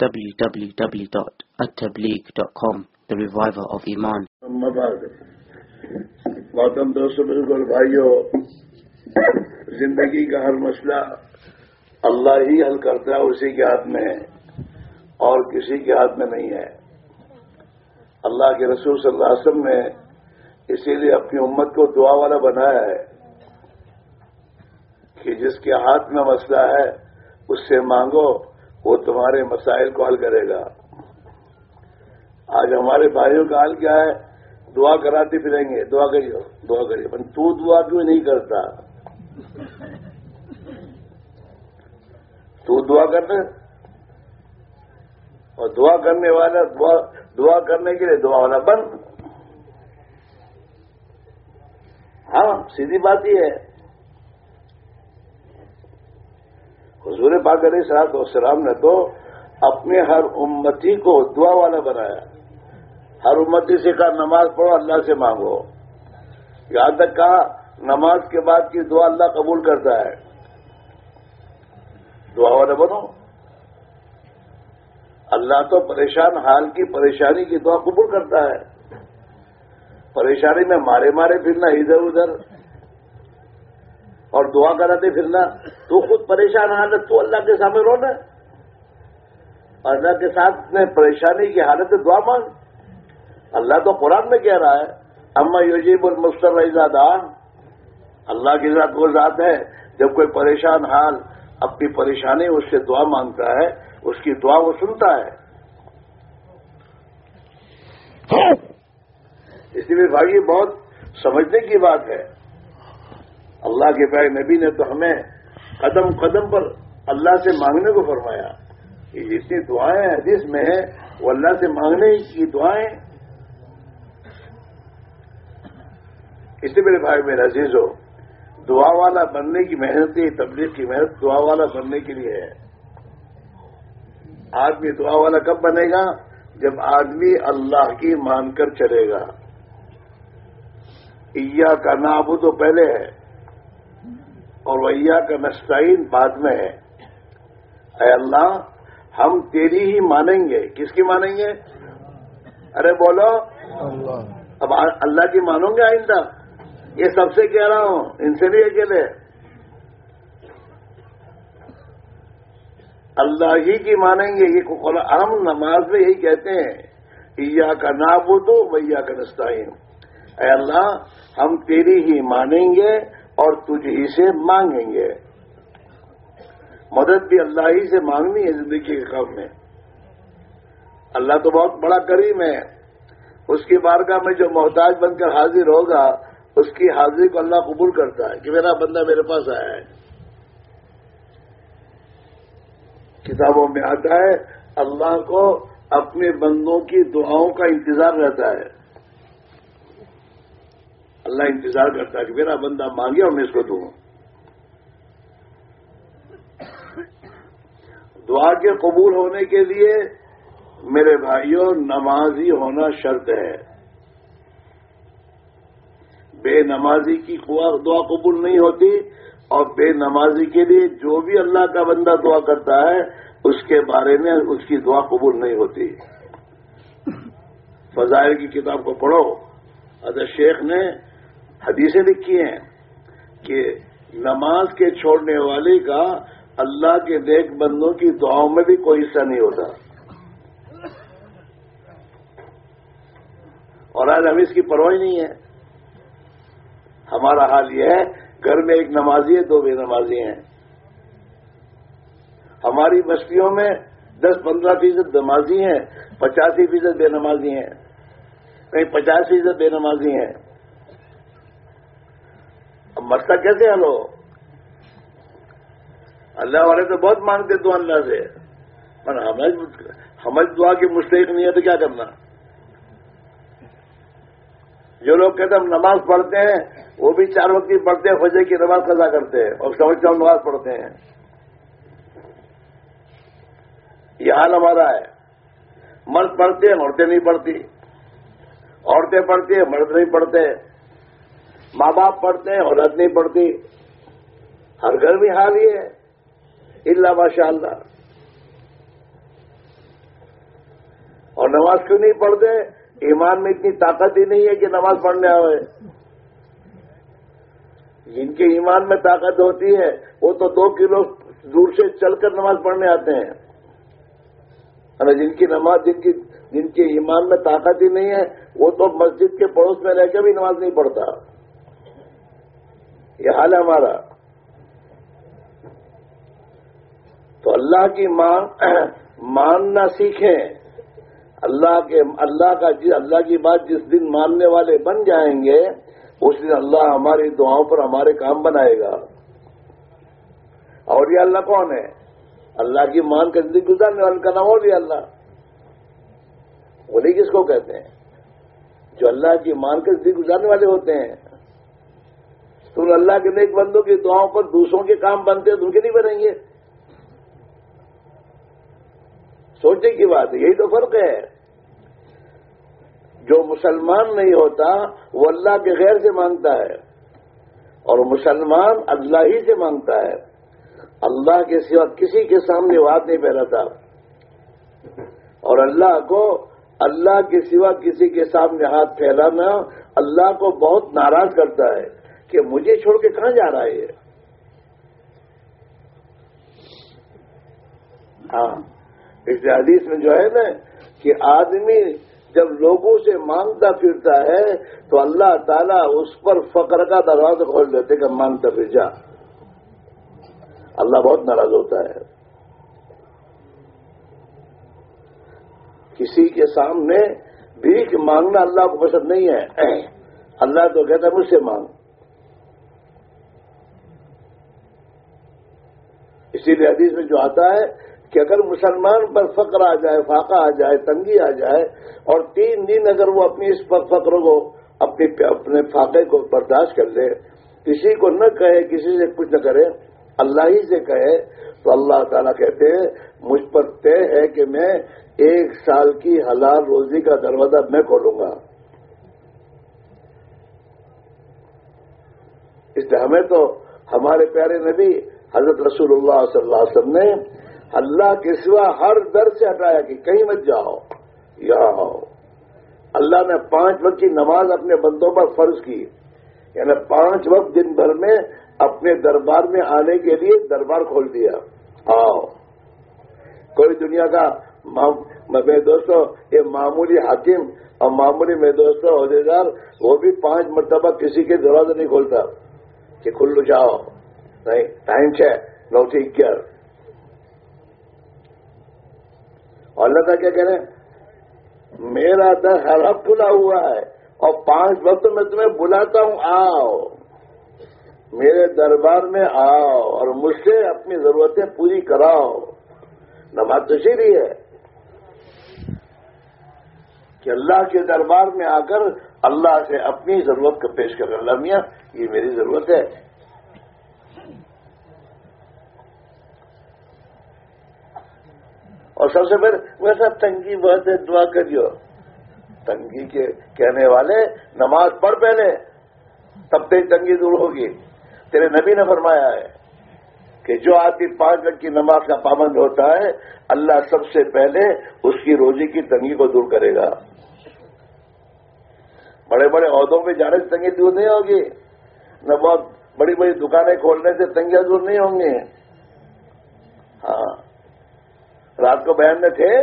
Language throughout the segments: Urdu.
www.attableek.com, the reviver of Iman. محتم دوستوں بالکل بھائیوں زندگی کا ہر مسئلہ اللہ ہی حل کرتا ہے اسی کے ہاتھ میں ہے اور کسی کے ہاتھ میں نہیں ہے اللہ کے رسول صلی اللہ علیہ وسلم نے اسی لیے اپنی امت کو دعا والا بنایا ہے کہ جس کے ہاتھ میں مسئلہ ہے اس سے مانگو وہ تمہارے مسائل کو حل کرے گا۔ آج ہمارے بھائیوں کا حال کیا ہے؟ دعا کراتے پھریں گے۔ دعا کریے دعا کریے۔ تو دعا کیوں نہیں کرتا؟ تو دعا کرنا۔ اور دعا کرنے والا، دعا دعا کرنے کے لیے دعا والا بند ہاں سیدھی بات ہی ہے۔ حضور پاک علیہ صلاحت والسلام نے تو اپنے ہر امتی کو دعا والا بنایا۔ ہر امتی سے کہا، نماز پڑھو، اللہ سے مانگو۔ یہاں تک کہا، نماز کے بعد کی دعا اللہ قبول کرتا ہے۔ دعا والا بنو۔ اللہ تو پریشان، حال کی پریشانی کی دعا قبول کرتا ہے۔ پریشانی میں مارے مارے پھرنا، ادھر ادھر۔ اور دعا کراتے پھرنا تو خود پریشان حالت تو اللہ کے سامنے رونا۔ اللہ کے ساتھ میں پریشانی کی حالت دعا مانگ۔ اللہ تو قرآن میں کہہ رہا ہے اما یوجیب المستر زادہ اللہ کی ذات وہ ذات ہے جب کوئی پریشان حال اپنی پریشانی اس سے دعا مانگتا ہے اس کی دعا وہ سنتا ہے۔ اس لیے بھائی یہ بہت سمجھنے کی بات ہے۔ اللہ کے پیر نبی نے تو ہمیں قدم قدم پر اللہ سے مانگنے کو فرمایا کہ جتنی دعائیں حدیث میں ہیں، وہ اللہ سے مانگنے کی دعائیں۔ اس لیے میرے بھائی میرا عزیز ہو دعا والا بننے کی محنت ہی تبلیغ کی محنت دعا والا بننے کے لیے ہے۔ آدمی دعا والا کب بنے گا؟ جب آدمی اللہ کی مان کر چلے گا۔ ایا کا نابو تو پہلے ہے۔ اور ویا کا نسطین بعد میں ہے۔ اے اللہ ہم تیری ہی مانیں گے۔ کس کی مانیں گے؟ ارے بولو۔ اب اللہ کی مانو گے آئندہ؟ یہ سب سے کہہ رہا ہوں ان سے بھی اکیلے۔ اللہ ہی کی مانیں گے۔ یہ ہم نماز میں یہی کہتے ہیں۔ ایا کا نابو تو ویا کا نسطین اے اللہ ہم تیری ہی مانیں گے۔ اور تجھ ہی سے مانگیں گے۔ مدد بھی اللہ ہی سے مانگنی ہے زندگی کے کام میں۔ اللہ تو بہت بڑا کریم ہے۔ اس کی بارگاہ میں جو محتاج بن کر حاضر ہوگا، اس کی حاضری کو اللہ قبول کرتا ہے کہ میرا بندہ میرے پاس آیا ہے۔ کتابوں میں آتا ہے، اللہ کو اپنے بندوں کی دعاؤں کا انتظار رہتا ہے۔ اللہ انتظار کرتا ہے کہ میرا بندہ مانگے اور میں اس کو دوں۔ دعا کے قبول ہونے کے لیے میرے بھائیوں، نمازی ہونا شرط ہے۔ بے نمازی کی دعا قبول نہیں ہوتی اور بے نمازی کے لیے جو بھی اللہ کا بندہ دعا کرتا ہے، اس کے بارے میں اس کی دعا قبول نہیں ہوتی۔ فضائل کی کتاب کو پڑھو۔ ادر شیخ نے حدیثیں لکھی ہیں کہ نماز کے چھوڑنے والے کا اللہ کے دیکھ بندوں کی دعاؤں میں بھی کوئی حصہ نہیں ہوتا۔ اور آج ہمیں اس کی پرواہ نہیں ہے۔ ہمارا حال یہ ہے، گھر میں ایک نمازی ہے، دو بے نمازی ہیں۔ ہماری بستیوں میں دس پندرہ فیصد نمازی ہیں، پچاسی فیصد بے نمازی ہیں۔ کہیں پچاس فیصد بے نمازی ہیں۔ مسئلہ کیسے حل ہو اللہ والے تو بہت مانگتے تو اللہ سے۔ پر ہمیں دعا کی مستحق نہیں ہے تو کیا کرنا؟ جو لوگ کہتے ہیں ہم نماز پڑھتے ہیں، وہ بھی چار وقت کی پڑھتے ہیں، فجر کی نماز قضا کرتے ہیں، اور سمجھتے ہم نماز پڑھتے ہیں۔ یہ حال ہمارا ہے۔ مرد پڑھتے ہیں، عورتیں نہیں پڑھتی۔ عورتیں پڑھتی ہیں، مرد نہیں پڑھتے۔ ماں باپ پڑھتے ہیں عورت نہیں پڑھتی۔ ہر گھر میں حال یہ ہے۔ اللہ ماشاء اللہ اور نماز کیوں نہیں پڑھتے؟ ایمان میں اتنی طاقت ہی نہیں ہے کہ نماز پڑھنے آئے جن کے ایمان میں طاقت ہوتی ہے، وہ تو دو کلو دور سے چل کر نماز پڑھنے آتے ہیں۔ جن کی نماز، جن کی، جن کے ایمان میں طاقت ہی نہیں ہے، وہ تو مسجد کے پڑوس میں رہ کے بھی نماز نہیں پڑھتا۔ یہ حال ہے ہمارا۔ تو اللہ کی مان ماننا سیکھیں۔ اللہ کے اللہ کا اللہ کی بات جس دن ماننے والے بن جائیں گے، اس دن اللہ ہماری دعاؤں پر ہمارے کام بنائے گا۔ اور یہ اللہ کون ہے؟ اللہ کی مان کا زندگی گزارنے والے کا نام اور یہ اللہ۔ بولے کس کو کہتے ہیں؟ جو اللہ کی مان کے زندگی گزارنے والے ہوتے ہیں۔ تو اللہ کے نیک بندوں کی دعاؤں پر دوسروں کے کام بنتے ہیں تو ان کے نہیں بنیں گے۔ سوچنے کی بات ہے، یہی تو فرق ہے۔ جو مسلمان نہیں ہوتا، وہ اللہ کے غیر سے مانگتا ہے۔ اور مسلمان اللہ ہی سے مانگتا ہے۔ اللہ کے سوا کسی کے سامنے بات نہیں پہناتا اور اللہ کو، اللہ کے سوا کسی کے سامنے ہاتھ پھیلانا اللہ کو بہت ناراض کرتا ہے۔ کہ مجھے چھوڑ کے کہاں جا رہا ہے ہاں۔ اس حدیث میں جو ہے نا کہ آدمی جب لوگوں سے مانگتا پھرتا ہے تو اللہ تعالیٰ اس پر فقر کا دروازہ کھول دیتے کہ مانگتا پھر جا۔ اللہ بہت ناراض ہوتا ہے۔ کسی کے سامنے بھیک مانگنا اللہ کو پسند نہیں ہے۔ اللہ تو کہتا ہے مجھ سے مانگ۔ اسی لیے حدیث میں جو آتا ہے کہ اگر مسلمان پر فقر آ جائے، فاقہ آ جائے، تنگی آ جائے اور تین دن اگر وہ اپنی اس فقر کو اپنی اپنے فاقے کو برداشت کر لے، کسی کو نہ کہے، کسی سے کچھ نہ کرے، اللہ ہی سے کہے، تو اللہ تعالیٰ کہتے ہیں، مجھ پر طے ہے کہ میں ایک سال کی حلال روزی کا دروازہ میں کھولوں گا۔ اس لیے ہمیں تو ہمارے پیارے نبی حضرت رسول اللہ صلی اللہ علیہ وسلم نے اللہ کے سوا ہر در سے ہٹایا کہ کہیں مت جاؤ، یا اللہ نے پانچ وقت کی نماز اپنے بندوں پر فرض کی۔ یعنی پانچ وقت دن بھر میں اپنے دربار میں آنے کے لیے دربار کھول دیا۔ آؤ۔ کوئی دنیا کا میں دوستوں یہ معمولی حاکم اور معمولی میں دوستوں عہدے دار وہ بھی پانچ مرتبہ کسی کے دروازے نہیں کھولتا۔ کہ کھل جاؤ۔ ٹائم ہے نو ٹھیک کیا اور اللہ تعالیٰ کیا کہہ رہے ہیں میرا در ہر حق کھلا ہوا ہے اور پانچ وقت میں تمہیں بلاتا ہوں آؤ میرے دربار میں آؤ اور مجھ سے اپنی ضرورتیں پوری کراؤ نماز تو سیری ہے کہ اللہ کے دربار میں آ کر اللہ سے اپنی ضرورت کو پیش کر اللہ میاں یہ میری ضرورت ہے اور سب سے پہلے ویسا تنگی بہت ہے دعا کریو۔ تنگی کے کہنے والے نماز پڑھ پہلے، تب تک تنگی دور ہوگی۔ تیرے نبی نے فرمایا ہے کہ جو آدمی پانچ گھنٹ کی نماز کا پابند ہوتا ہے، اللہ سب سے پہلے اس کی روزی کی تنگی کو دور کرے گا۔ بڑے بڑے عہدوں پہ جانے سے تنگی دور نہیں ہوگی۔ نہ بہت بڑی بڑی دکانیں کھولنے سے تنگیاں دور نہیں ہوں گی۔ ہاں۔ رات کو بیان میں تھے۔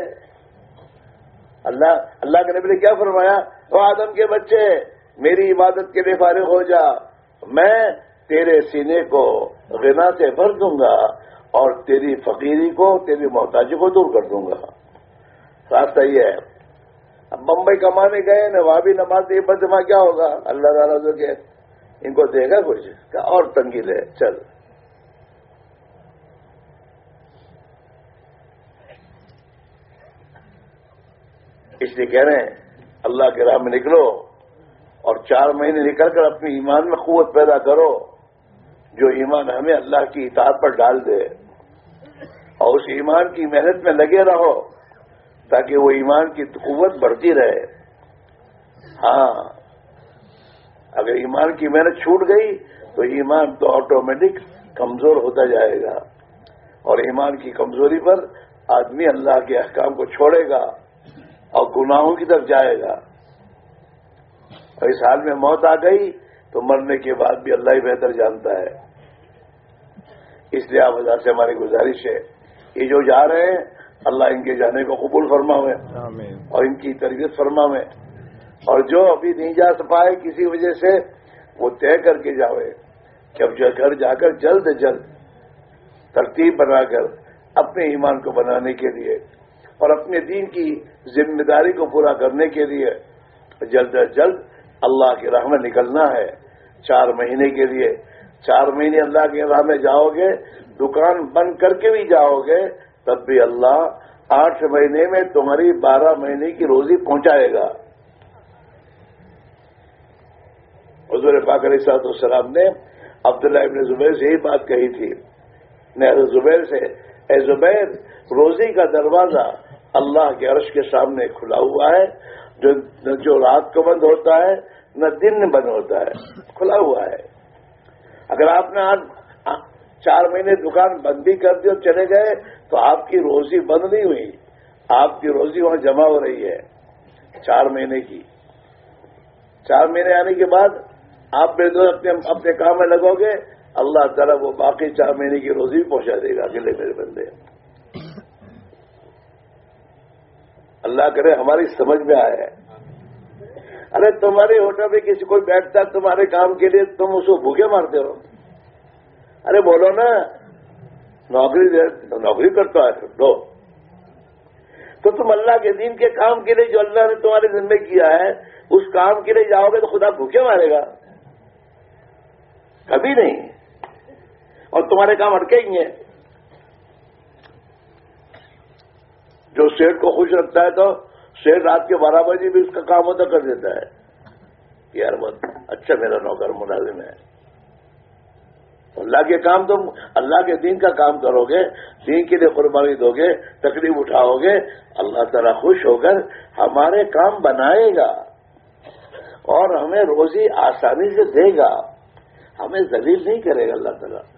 اللہ اللہ کے نبی نے کیا فرمایا؟ وہ آدم کے بچے، میری عبادت کے لیے فارغ ہو جا۔ میں تیرے سینے کو غنا سے بھر دوں گا اور تیری فقیری کو، تیری محتاجی کو دور کر دوں گا۔ راستہ یہ ہے۔ اب بمبئی کمانے گئے نا وہاں بھی نماز بدما کیا ہوگا؟ اللہ تعالیٰ جو کہ ان کو دے گا کچھ۔ اور تنگی لے۔ چل۔ اس لیے کہہ رہے ہیں، اللہ کے راہ میں نکلو اور چار مہینے نکل کر اپنی ایمان میں قوت پیدا کرو جو ایمان ہمیں اللہ کی اطاعت پر ڈال دے اور اس ایمان کی محنت میں لگے رہو تاکہ وہ ایمان کی قوت بڑھتی رہے۔ ہاں اگر ایمان کی محنت چھوٹ گئی تو ایمان تو آٹومیٹک کمزور ہوتا جائے گا اور ایمان کی کمزوری پر آدمی اللہ کے احکام کو چھوڑے گا۔ اور گناہوں کی طرف جائے گا۔ اور اس حال میں موت آ گئی تو مرنے کے بعد بھی اللہ ہی بہتر جانتا ہے۔ اس لیے آپ سے ہماری گزارش ہے یہ جو جا رہے ہیں اللہ ان کے جانے کو قبول فرما ہوئے اور ان کی تربیت فرما ہوئے اور جو ابھی نہیں جا پائے کسی وجہ سے وہ طے کر کے جاوے کہ اب گھر جا کر جلد جلد ترتیب بنا کر اپنے ایمان کو بنانے کے لیے اور اپنے دین کی ذمہ داری کو پورا کرنے کے لیے جلد از جلد اللہ کی راہ میں نکلنا ہے۔ چار مہینے کے لیے۔ چار مہینے اللہ کی راہ میں جاؤ گے، دکان بند کر کے بھی جاؤ گے، تب بھی اللہ آٹھ مہینے میں تمہاری بارہ مہینے کی روزی پہنچائے گا۔ حضور پاک علیہ صاحب السلام نے عبداللہ ابن زبیر سے یہی بات کہی تھی۔ نے زبیر سے، اے زبیر، روزی کا دروازہ اللہ کے عرش کے سامنے کھلا ہوا ہے، جو جو رات کو بند ہوتا ہے، نہ دن بند ہوتا ہے، کھلا ہوا ہے۔ اگر آپ نے آج چار مہینے دکان بند بھی کر دی اور چلے گئے، تو آپ کی روزی بند نہیں ہوئی۔ آپ کی روزی وہاں جمع ہو رہی ہے، چار مہینے کی۔ چار مہینے آنے کے بعد آپ میرے دو اپنے اپنے کام میں لگو گے، اللہ تعالیٰ وہ باقی چار مہینے کی روزی بھی پہنچا دے گا اگلے میرے بندے۔ اللہ کرے ہماری سمجھ میں آئے ارے تمہاری ہوٹل میں کسی کوئی بیٹھتا ہے تمہارے کام کے لیے، تم اس کو بھوکے مارتے ہو۔ ارے بولو نا، نوکری نوکری کرتا ہے دو۔ تو تم اللہ کے دین کے کام کے لیے جو اللہ نے تمہارے ذمہ کیا ہے، اس کام کے لیے جاؤ گے تو خدا بھوکے مارے گا۔ کبھی نہیں۔ اور تمہارے کام اٹکے ہی ہیں۔ جو سیٹ کو خوش رکھتا ہے تو سیٹ رات کے بارہ بجے بھی اس کا کام ہوتا کر دیتا ہے۔ یار بہت اچھا میرا نوکر ملازم ہے۔ اللہ کے کام تم اللہ کے دین کا کام کرو گے، دین کے لیے قربانی دو گے، تکلیف اٹھاؤ گے۔ اللہ تعالیٰ خوش ہو کر ہمارے کام بنائے گا۔ اور ہمیں روزی آسانی سے دے گا۔ ہمیں ذلیل نہیں کرے گا اللہ تعالیٰ۔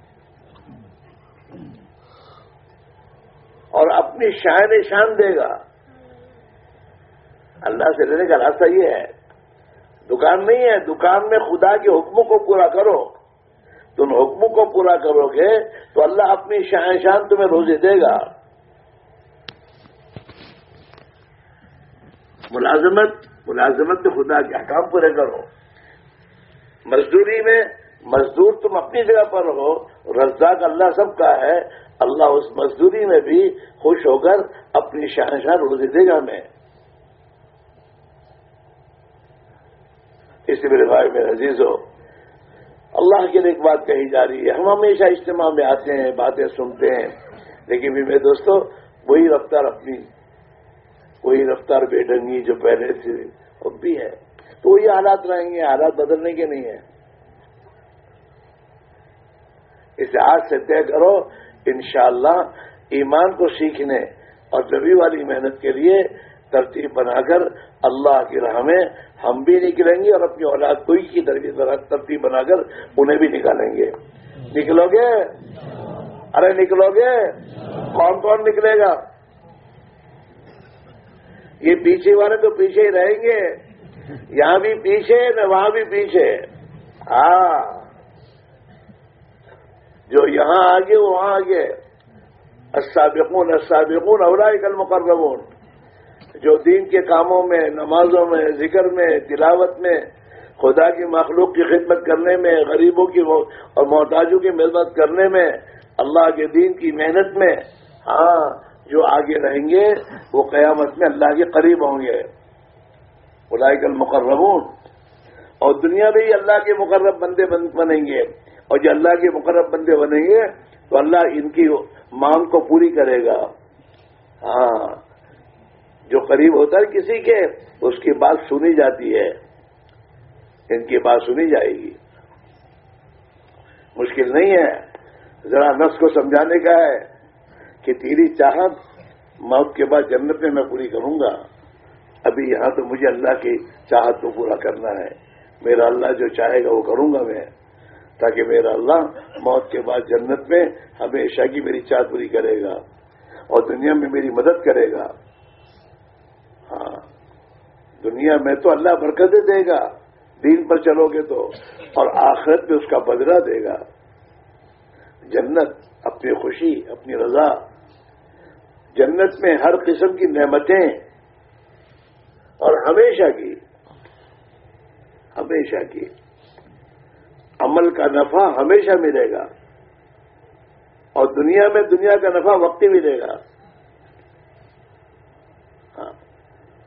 اور اپنی شاعر شان دے گا۔ اللہ سے لینے کا راستہ یہ ہے۔ دکان نہیں ہے، دکان میں خدا کے حکموں کو پورا کرو۔ تم حکموں کو پورا کرو گے تو اللہ اپنی شاہ شان تمہیں روزے دے گا۔ ملازمت ملازمت میں خدا کے حکام پورے کرو۔ مزدوری میں مزدور تم اپنی جگہ پر ہو، رزاق اللہ سب کا ہے۔ اللہ اس مزدوری میں بھی خوش ہو کر اپنی شہنشاہ روزی دے گا میں اس میرے بھائی، میرے عزیز ہو اللہ کے لیے ایک بات کہی جا رہی ہے۔ ہم ہمیشہ اجتماع میں آتے ہیں، باتیں سنتے ہیں، لیکن بھی میرے دوستوں وہی رفتار اپنی، وہی رفتار بے ڈنگی جو پہلے تھی وہ بھی ہے۔ تو وہی حالات رہیں گے، حالات بدلنے کے نہیں ہیں اسے آج سے طے کرو انشاءاللہ ایمان کو سیکھنے اور جبھی والی محنت کے لیے ترتیب بنا کر اللہ کی راہ میں ہم بھی نکلیں گے اور اپنی اولاد کوئی کی ترتیب بنا کر انہیں بھی نکالیں گے۔ نکلو گے؟ ارے نکلو گے؟ کون کون نکلے گا؟ یہ پیچھے والے تو پیچھے ہی رہیں گے۔ یہاں بھی پیچھے نہ وہاں بھی پیچھے۔ ہاں۔ جو یہاں آگے وہاں آگے. السابقون السابقون اولائی کل مقربون جو دین کے کاموں میں، نمازوں میں، ذکر میں، تلاوت میں، خدا کی مخلوق کی خدمت کرنے میں، غریبوں کی اور محتاجوں کی محنت کرنے میں، اللہ کے دین کی محنت میں ہاں جو آگے رہیں گے، وہ قیامت میں اللہ کے قریب ہوں گے. خدائی کل مقربون اور دنیا میں ہی اللہ کے مقرب بندے بنیں گے. اور جو اللہ کے مقرب بندے بنیں گے، تو اللہ ان کی مانگ کو پوری کرے گا۔ ہاں۔ جو قریب ہوتا ہے کسی کے، اس کی بات سنی جاتی ہے۔ ان کی بات سنی جائے گی۔ مشکل نہیں ہے۔ ذرا نفس کو سمجھانے کا ہے کہ تیری چاہت موت کے بعد جنت میں میں پوری کروں گا۔ ابھی یہاں تو مجھے اللہ کی چاہت کو پورا کرنا ہے۔ میرا اللہ جو چاہے گا وہ کروں گا میں۔ تاکہ میرا اللہ موت کے بعد جنت میں ہمیشہ کی میری چاہ پوری کرے گا اور دنیا میں میری مدد کرے گا۔ ہاں۔ دنیا میں تو اللہ برکتیں دے گا۔ دین پر چلو گے تو۔ اور آخرت میں اس کا بدلہ دے گا۔ جنت اپنی خوشی، اپنی رضا۔ جنت میں ہر قسم کی نعمتیں۔ اور ہمیشہ کی۔ ہمیشہ کی۔ عمل کا نفع ہمیشہ ملے گا اور دنیا میں دنیا کا نفع وقتی ملے گا۔ ہاں۔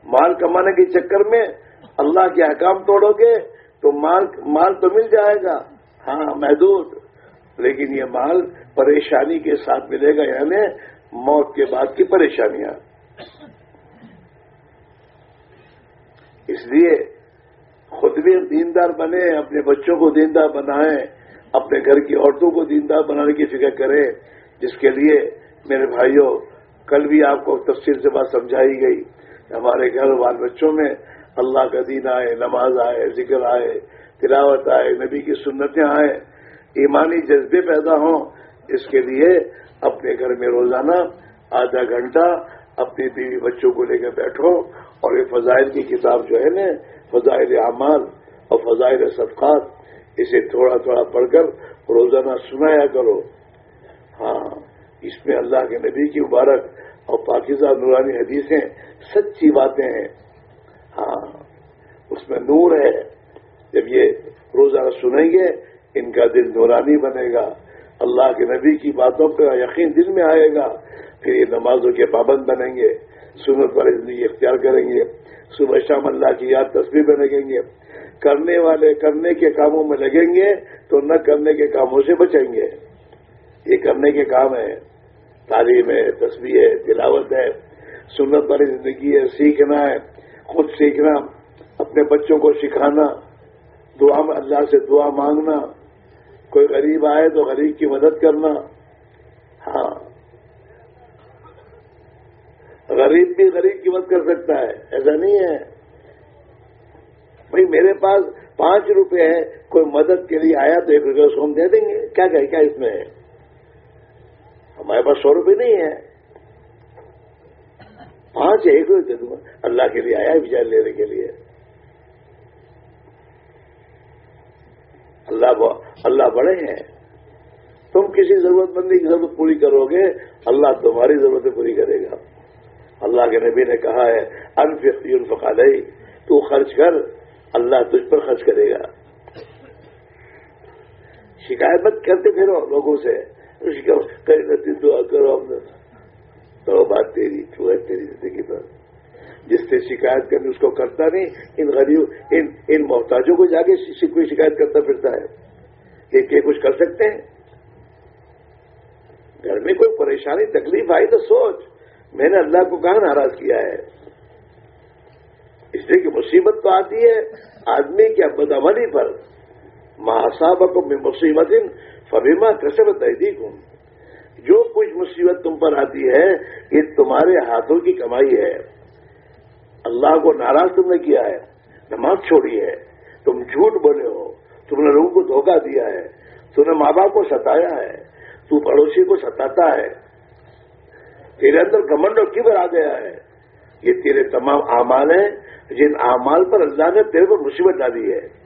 مال کمانے کے چکر میں اللہ کے احکام توڑو گے تو مال مال تو مل جائے گا۔ ہاں محدود۔ لیکن یہ مال پریشانی کے ساتھ ملے گا یعنی موت کے بعد کی پریشانیاں۔ اس لیے خود بھی دیندار بنے، اپنے بچوں کو دیندار بنائیں، اپنے گھر کی عورتوں کو دیندار بنانے کی فکر کریں، جس کے لیے میرے بھائیوں، کل بھی آپ کو تفصیل سے بات سمجھائی گئی۔ ہمارے گھر بال بچوں میں اللہ کا دین آئے، نماز آئے، ذکر آئے، تلاوت آئے، نبی کی سنتیں آئے، ایمانی جذبے پیدا ہوں، اس کے لیے اپنے گھر میں روزانہ آدھا گھنٹہ اپنی بیوی بچوں کو لے کے بیٹھو اور یہ فضائل کی کتاب جو ہے نا، فضائل اعمال اور فضائل صفقات اسے تھوڑا تھوڑا پڑھ کر روزانہ سنایا کرو۔ ہاں اس میں اللہ کے نبی کی مبارک اور پاکستان نورانی حدیثیں سچی باتیں ہیں۔ ہاں اس میں نور ہے۔ جب یہ روزانہ سنیں گے، ان کا دل نورانی بنے گا۔ اللہ کے نبی کی باتوں کا یقین دل میں آئے گا پھر یہ نمازوں کے پابند بنیں گے۔ سنت والی زندگی اختیار کریں گے، صبح شام اللہ کی یاد تصویر میں لگیں گے۔ کرنے والے کرنے کے کاموں میں لگیں گے تو نہ کرنے کے کاموں سے بچیں گے۔ یہ کرنے کے کام ہے تعلیم ہے تصویر ہے، تلاوت ہے۔ سنت والی زندگی ہے، سیکھنا ہے، خود سیکھنا، اپنے بچوں کو سکھانا، دعا میں اللہ سے دعا مانگنا۔ کوئی غریب آئے تو غریب کی مدد کرنا۔ ہاں غریب بھی غریب کی مدد کر سکتا ہے، ایسا نہیں ہے۔ بھائی، میرے پاس پانچ روپے ہے کوئی مدد کے لیے آیا تو ایک روپے اس کو ہم دے دیں گے۔ کیا کہ کیا اس میں ہے؟ ہمارے پاس سو روپے نہیں ہے پانچ ایک روپے دے دوں گا۔ اللہ کے لیے آیا بچار لینے کے لیے۔ اللہ اللہ بڑے ہیں۔ تم کسی ضرورت مندی کی ضرورت پوری کرو گے، اللہ تمہاری ضرورتیں پوری کرے گا۔ اللہ کے نبی نے کہا ہے انفقی الفقاد تو خرچ کر، اللہ تجھ پر خرچ کرے گا۔ شکایت مت کرتے پھرو لوگوں سے۔ دعا کرو تو بات تیری ہے تیری زندگی پر۔ جس سے شکایت کرنی، اس کو کرتا نہیں۔ ان غریب، ان ان محتاجوں کو جا کے کوئی شکایت کرتا پھرتا ہے۔ کہ کیا کچھ کر سکتے ہیں؟ گھر میں کوئی پریشانی، تکلیف آئی تو سوچ۔ میں نے اللہ کو کہاں ناراض کیا ہے؟ اس لیے کہ مصیبت تو آتی ہے آدمی کی بدعملی پر۔ محاساب کو میں مصیبت فبیما کیسے بتائی ہوں جو کچھ مصیبت تم پر آتی ہے، یہ تمہارے ہاتھوں کی کمائی ہے۔ اللہ کو ناراض تم نے کیا ہے، نماز چھوڑی ہے۔ تم جھوٹ بولے ہو، تم نے لوگوں کو دھوکہ دیا ہے۔ تم نے ماں باپ کو ستایا ہے، تو پڑوسی کو ستاتا ہے۔ تیرے اندر گمنڈ اور کبر آ گیا ہے۔ یہ تیرے تمام اعمال ہیں۔ جن اعمال پر اللہ نے تیرے پر مصیبت ڈالی ہے۔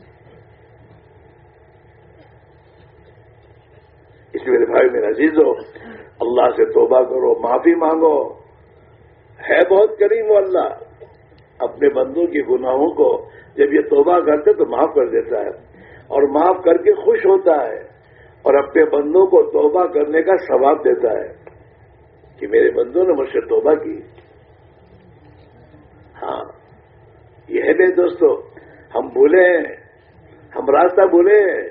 اس لیے میرے بھائی میرا عزیز ہو اللہ سے توبہ کرو، معافی مانگو۔ ہے بہت کریم وہ اللہ۔ اپنے بندوں کے گناہوں کو جب یہ توبہ کرتے تو معاف کر دیتا ہے۔ اور معاف کر کے خوش ہوتا ہے۔ اور اپنے بندوں کو توبہ کرنے کا ثواب دیتا ہے۔ کہ میرے بندوں نے مجھ سے توبہ کی۔ ہاں یہ ہے دوستو، ہم بھولے ہم راستہ بھولے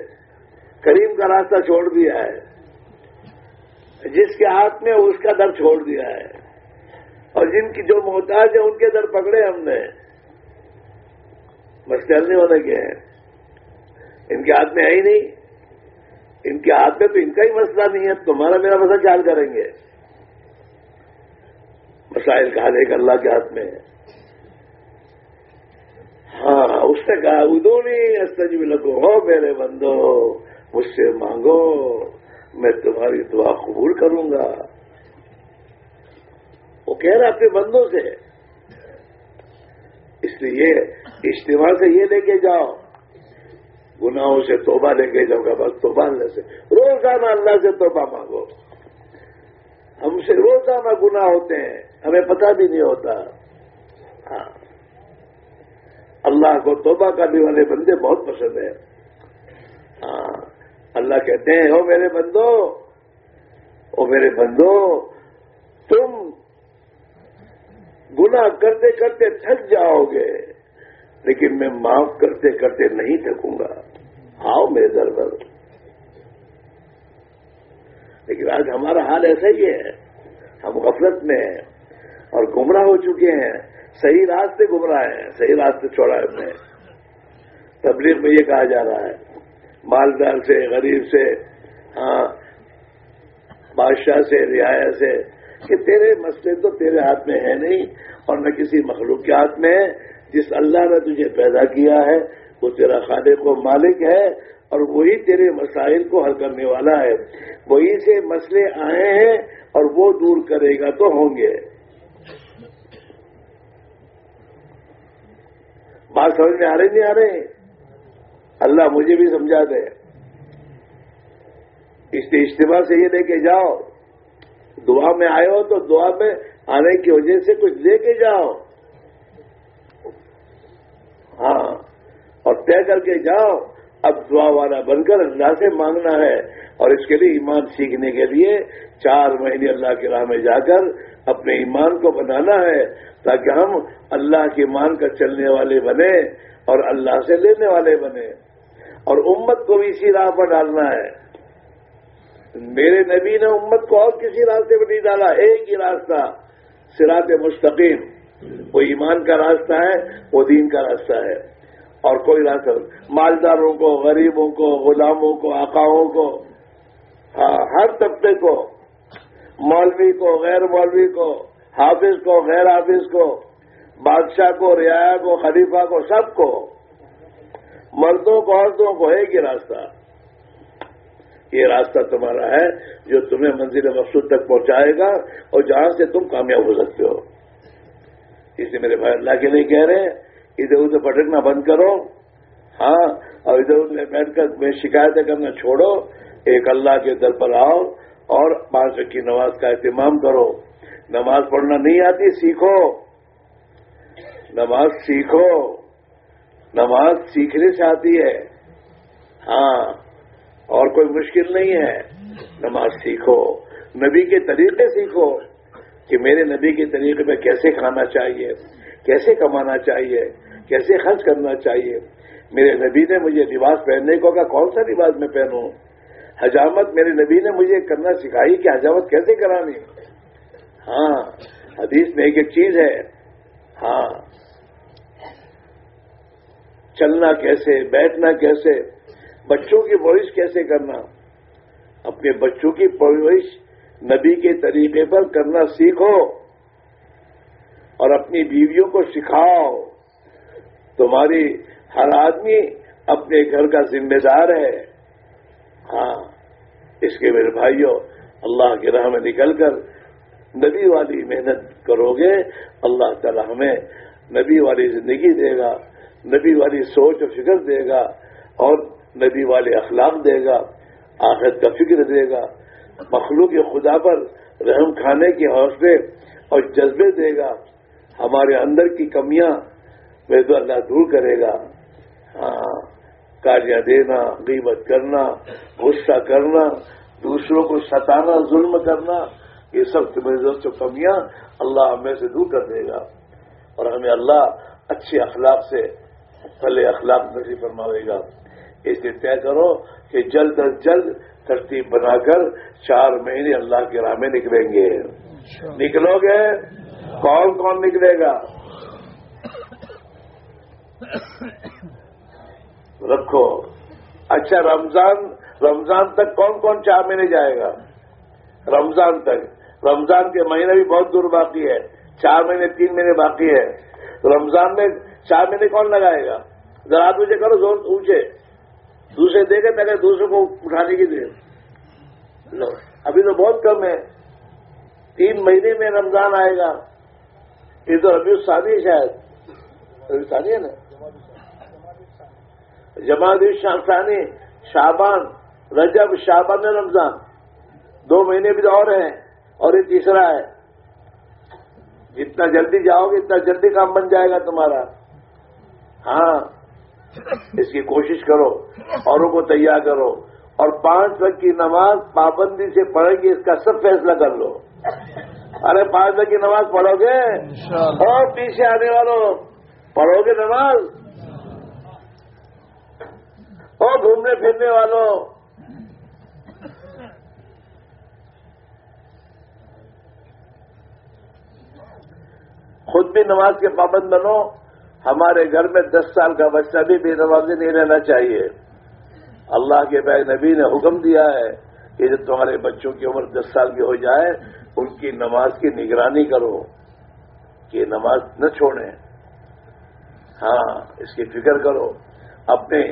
کریم کا راستہ چھوڑ دیا ہے۔ جس کے ہاتھ میں اس کا در چھوڑ دیا ہے۔ اور جن کی جو محتاج ہے ان کے در پکڑے ہم نے۔ بس چلنے ہونے کے ہیں؟ ان کے ہاتھ میں ہے ہی نہیں۔ ان کے ہاتھ میں تو ان کا ہی مسئلہ نہیں ہے، تمہارا میرا مسئلہ خیال کریں گے۔ مسائل کا حل ایک اللہ کے ہاتھ میں ہے۔ ہاں اس نے کہا ادو نہیں استجب لگو۔ ہو میرے بندو، مجھ سے مانگو، میں تمہاری دعا قبول کروں گا۔ وہ کہہ رہا اپنے بندوں سے، اس اس لیے اجتماع سے یہ لے کے جاؤ۔ گناہوں سے توبہ لے کے جاؤ گا بس توبہ اللہ سے۔ روزانہ اللہ سے توبہ مانگو۔ ہم سے روزانہ گناہ ہوتے ہیں۔ ہمیں پتہ بھی نہیں ہوتا۔ ہاں۔ اللہ کو توبہ کرنے والے بندے بہت پسند ہیں۔ ہاں۔ اللہ کہتے ہیں ہو میرے بندو، او میرے بندو، تم گناہ کرتے کرتے تھک جاؤ گے، لیکن میں معاف کرتے کرتے نہیں تھکوں گا۔ ہاں، آؤ میرے در پر لیکن آج ہمارا حال ایسا ہی ہے۔ ہم غفلت میں ہیں۔ اور گمراہ ہو چکے ہیں۔ صحیح راستے گمراہ ہیں۔ صحیح راستے چھوڑا ہے ہم نے۔ تبلیغ میں یہ کہا جا رہا ہے۔ مالدار سے، غریب سے ہاں بادشاہ سے، رعایا سے، کہ تیرے مسئلے تو تیرے ہاتھ میں ہے نہیں اور نہ کسی مخلوق کے ہاتھ میں۔ ہے جس اللہ نے تجھے پیدا کیا ہے، وہ تیرا خالق و مالک ہے اور وہی تیرے مسائل کو حل کرنے والا ہے۔ وہی سے مسئلے آئے ہیں اور وہ دور کرے گا تو ہوں گے۔ بات سمجھ میں آ رہے نہیں آ رہے اللہ مجھے بھی سمجھا دے۔ اس اجتماع سے یہ لے کے جاؤ۔ دعا میں آئے ہو تو دعا میں آنے کی وجہ سے کچھ لے کے جاؤ۔ ہاں اور طے کر کے جاؤ۔ اب دعا والا بن کر اللہ سے مانگنا ہے۔ اور اس کے لیے ایمان سیکھنے کے لیے چار مہینے اللہ کی راہ میں جا کر اپنے ایمان کو بنانا ہے تاکہ ہم اللہ کے ایمان کا چلنے والے بنے اور اللہ سے لینے والے بنے اور امت کو بھی اسی راہ پر ڈالنا ہے۔ میرے نبی نے امت کو اور کسی راستے پر نہیں ڈالا، ایک ہی راستہ سرات مستقیم۔ وہ ایمان کا راستہ ہے، وہ دین کا راستہ ہے۔ اور کوئی راستہ مالداروں کو، غریبوں کو، غلاموں کو، آقاؤں کو ہاں ہر طبقے کو مولوی کو، غیر مولوی کو، حافظ کو، غیر حافظ کو، بادشاہ کو، رعایا کو، خلیفہ کو، سب کو۔ مردوں کو، عورتوں کو ہے یہ راستہ۔ یہ راستہ تمہارا ہے جو تمہیں منزل مقصود تک پہنچائے گا اور جہاں سے تم کامیاب ہو سکتے ہو۔ اس لیے میرے بھائی، اللہ کے لیے کہہ رہے ہیں، ادھر ادھر بھٹکنا بند کرو۔ ہاں اور ادھر ادھر بیٹھ کر میں شکایتیں کرنا چھوڑو۔ ایک اللہ کے در پر آؤ۔ اور پانچ کی نماز کا اہتمام کرو۔ نماز پڑھنا نہیں آتی، سیکھو۔ نماز سیکھو۔ نماز سیکھنے سے آتی ہے۔ ہاں اور کوئی مشکل نہیں ہے۔ نماز سیکھو۔ نبی کے طریقے سیکھو کہ میرے نبی کے طریقے میں کیسے کھانا چاہیے، کیسے کمانا چاہیے، کیسے خرچ کرنا چاہیے۔ میرے نبی نے مجھے لباس پہننے کو کہا، کون سا لباس میں پہنوں؟ حجامت میرے نبی نے مجھے کرنا سکھائی کہ حجامت کیسے کرانی ہاں حدیث میں ایک ایک چیز ہے۔ ہاں۔ چلنا کیسے؟ بیٹھنا کیسے؟ بچوں کی پرورش کیسے کرنا؟ اپنے بچوں کی پرورش نبی کے طریقے پر کرنا سیکھو اور اپنی بیویوں کو سکھاؤ۔ تمہاری ہر آدمی اپنے گھر کا ذمہ دار ہے۔ ہاں اس کے میرے بھائیوں اللہ کی راہ میں نکل کر نبی والی محنت کرو گے، اللہ تعالی ہمیں نبی والی زندگی دے گا، نبی والی سوچ و فکر دے گا اور نبی والے اخلاق دے گا، آخرت کا فکر دے گا، مخلوق خدا پر رحم کھانے کے حوصلے اور جذبے دے گا، ہمارے اندر کی کمیاں وہ تو اللہ دور کرے گا۔ ہاں۔ کاریاں دینا، غیبت کرنا، غصہ کرنا، دوسروں کو ستانا، ظلم کرنا، یہ سب تمہیں کمیاں اللہ ہمیں سے دور کر دے گا۔ اور ہمیں اللہ اچھے اخلاق سے پھلے اخلاق نصیب فرماوے گا۔ اسے طے کرو کہ جلد از جلد ترتیب بنا کر چار مہینے اللہ کے راہ میں نکلیں گے۔ نکلو گے کون کون نکلے گا؟ رکھو۔ اچھا رمضان رمضان تک کون کون چار مہینے جائے گا؟ رمضان تک۔ رمضان کے مہینے بھی بہت دور باقی ہے۔ چار مہینے، تین مہینے باقی ہے۔ رمضان میں چار مہینے کون لگائے گا؟ ذرا مجھے کرو، زور اونچے۔ دوسرے دے گے پہلے دوسرے کو اٹھانے کی دیر ابھی تو بہت کم ہے۔ تین مہینے میں رمضان آئے گا۔ یہ تو ابھی شادی شاید۔ ثانی ہے نا؟ جماعت ثانی شابان رجب شابان رمضان۔ دو مہینے بھی اور ہیں اور یہ تیسرا ہے۔ جتنا جلدی جاؤ گے اتنا جلدی کام بن جائے گا تمہارا۔ ہاں اس کی کوشش کرو اوروں کو تیار کرو۔ اور پانچ وقت کی نماز پابندی سے پڑھے گی اس کا سب فیصلہ کر لو۔ ارے پانچ وقت کی نماز پڑھو گے؟ اور پیچھے آنے والوں پڑھو گے نماز؟ اور گھومنے پھرنے والوں۔ خود بھی نماز کے پابند بنو۔ ہمارے گھر میں دس سال کا بچہ بھی بے نمازی نہیں رہنا چاہیے۔ اللہ کے بے نبی نے حکم دیا ہے کہ جب تمہارے بچوں کی عمر دس سال کی ہو جائے، ان کی نماز کی نگرانی کرو کہ نماز نہ چھوڑیں۔ ہاں اس کی فکر کرو۔ اپنے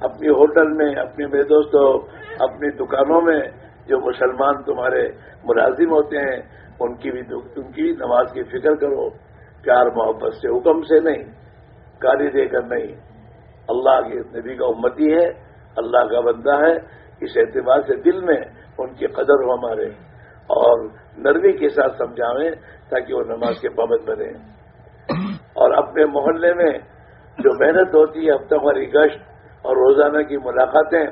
اپنی ہوٹل میں اپنے بے دوستوں، اپنی دکانوں میں جو مسلمان تمہارے ملازم ہوتے ہیں، ان کی بھی ان کی نماز کی فکر کرو، پیار محبت سے، حکم سے نہیں، گالی دے کر نہیں۔ اللہ کے نبی کا امتی ہے، اللہ کا بندہ ہے، اس اعتبار سے دل میں ان کی قدر ہو ہمارے۔ اور نرمی کے ساتھ سمجھاویں تاکہ وہ نماز کے پابند بنے۔ اور اپنے محلے میں جو محنت ہوتی ہے اب تک ہماری گشت اور روزانہ کی ملاقاتیں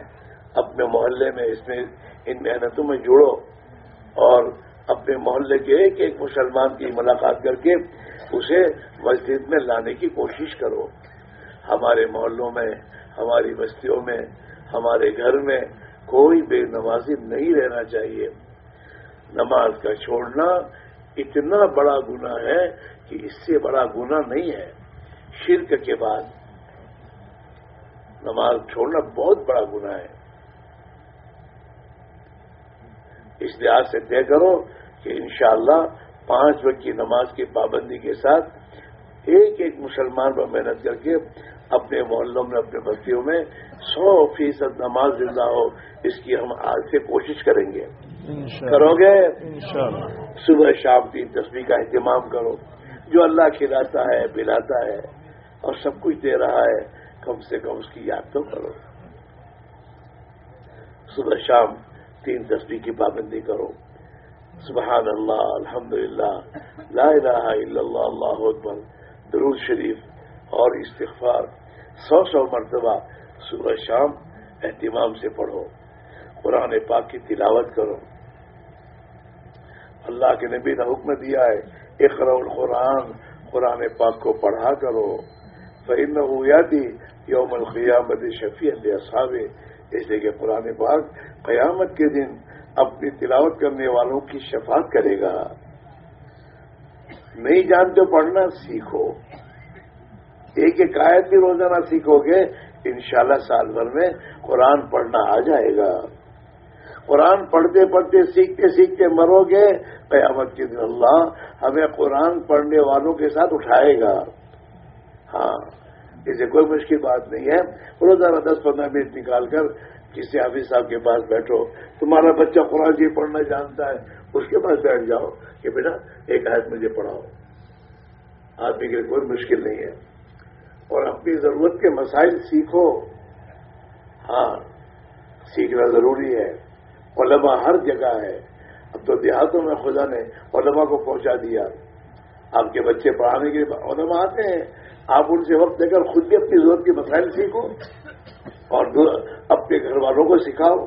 اپنے محلے میں، اس میں ان محنتوں میں جڑو اور اپنے محلے کے ایک ایک مسلمان کی ملاقات کر کے اسے مسجد میں لانے کی کوشش کرو۔ ہمارے محلوں میں، ہماری بستیوں میں، ہمارے گھر میں کوئی بے نمازی نہیں رہنا چاہیے۔ نماز کا چھوڑنا اتنا بڑا گنا ہے کہ اس سے بڑا گنا نہیں ہے۔ شرک کے بعد نماز چھوڑنا بہت بڑا گنا ہے۔ اس لحاظ سے طے کرو کہ انشاءاللہ پانچ وقت کی نماز کی پابندی کے ساتھ ایک ایک مسلمان پر محنت کر کے اپنے محلوں میں اپنے بستیوں میں سو فیصد نماز زندہ ہو اس کی ہم آج سے کوشش کریں گے۔ کرو گے؟ صبح شام تین تصویر کا اہتمام کرو۔ جو اللہ کھلاتا ہے پلاتا ہے اور سب کچھ دے رہا ہے کم سے کم اس کی یاد تو کرو۔ صبح شام تین تصویر کی پابندی کرو۔ سبحان اللہ الحمد للہ لا الہ الا اللہ اللہ اکبر، درود شریف اور استغفار۔ سو سو مرتبہ صبح شام اہتمام سے پڑھو۔ قرآن پاک کی تلاوت کرو۔ اللہ کے نبی نے حکم دیا ہے اقرا القرآن، قرآن پاک کو پڑھا کرو۔ فعن ہو یادی یوم القیامت شفیع صاحب جیسے کہ قرآن پاک قیامت کے دن اپنی تلاوت کرنے والوں کی شفاعت کرے گا۔ نہیں جانتے پڑھنا سیکھو۔ ایک ایک آیت بھی روزانہ سیکھو گے، انشاءاللہ سال بھر میں قرآن پڑھنا آ جائے گا۔ قرآن پڑھتے پڑھتے، سیکھتے سیکھتے مرو گے۔ قیامت کے دن اللہ ہمیں قرآن پڑھنے والوں کے ساتھ اٹھائے گا۔ ہاں۔ اسے کوئی مشکل بات نہیں ہے۔ روزانہ دس پندرہ منٹ نکال کر کسی حافظ صاحب کے پاس بیٹھو۔ تمہارا بچہ قرآن جی پڑھنا جانتا ہے۔ اس کے پاس بیٹھ جاؤ کہ بیٹا ایک آیت مجھے پڑھاؤ۔ آدمی کے لیے کوئی مشکل نہیں ہے۔ اور اپنی ضرورت کے مسائل سیکھو۔ ہاں سیکھنا ضروری ہے۔ علماء ہر جگہ ہے۔ اب تو دیہاتوں میں خدا نے علماء کو پہنچا دیا۔ آپ کے بچے پڑھانے کے علماء آتے ہیں۔ آپ ان سے وقت دے کر خود بھی اپنی ضرورت کے مسائل سیکھو اور اپنے گھر والوں کو سکھاؤ،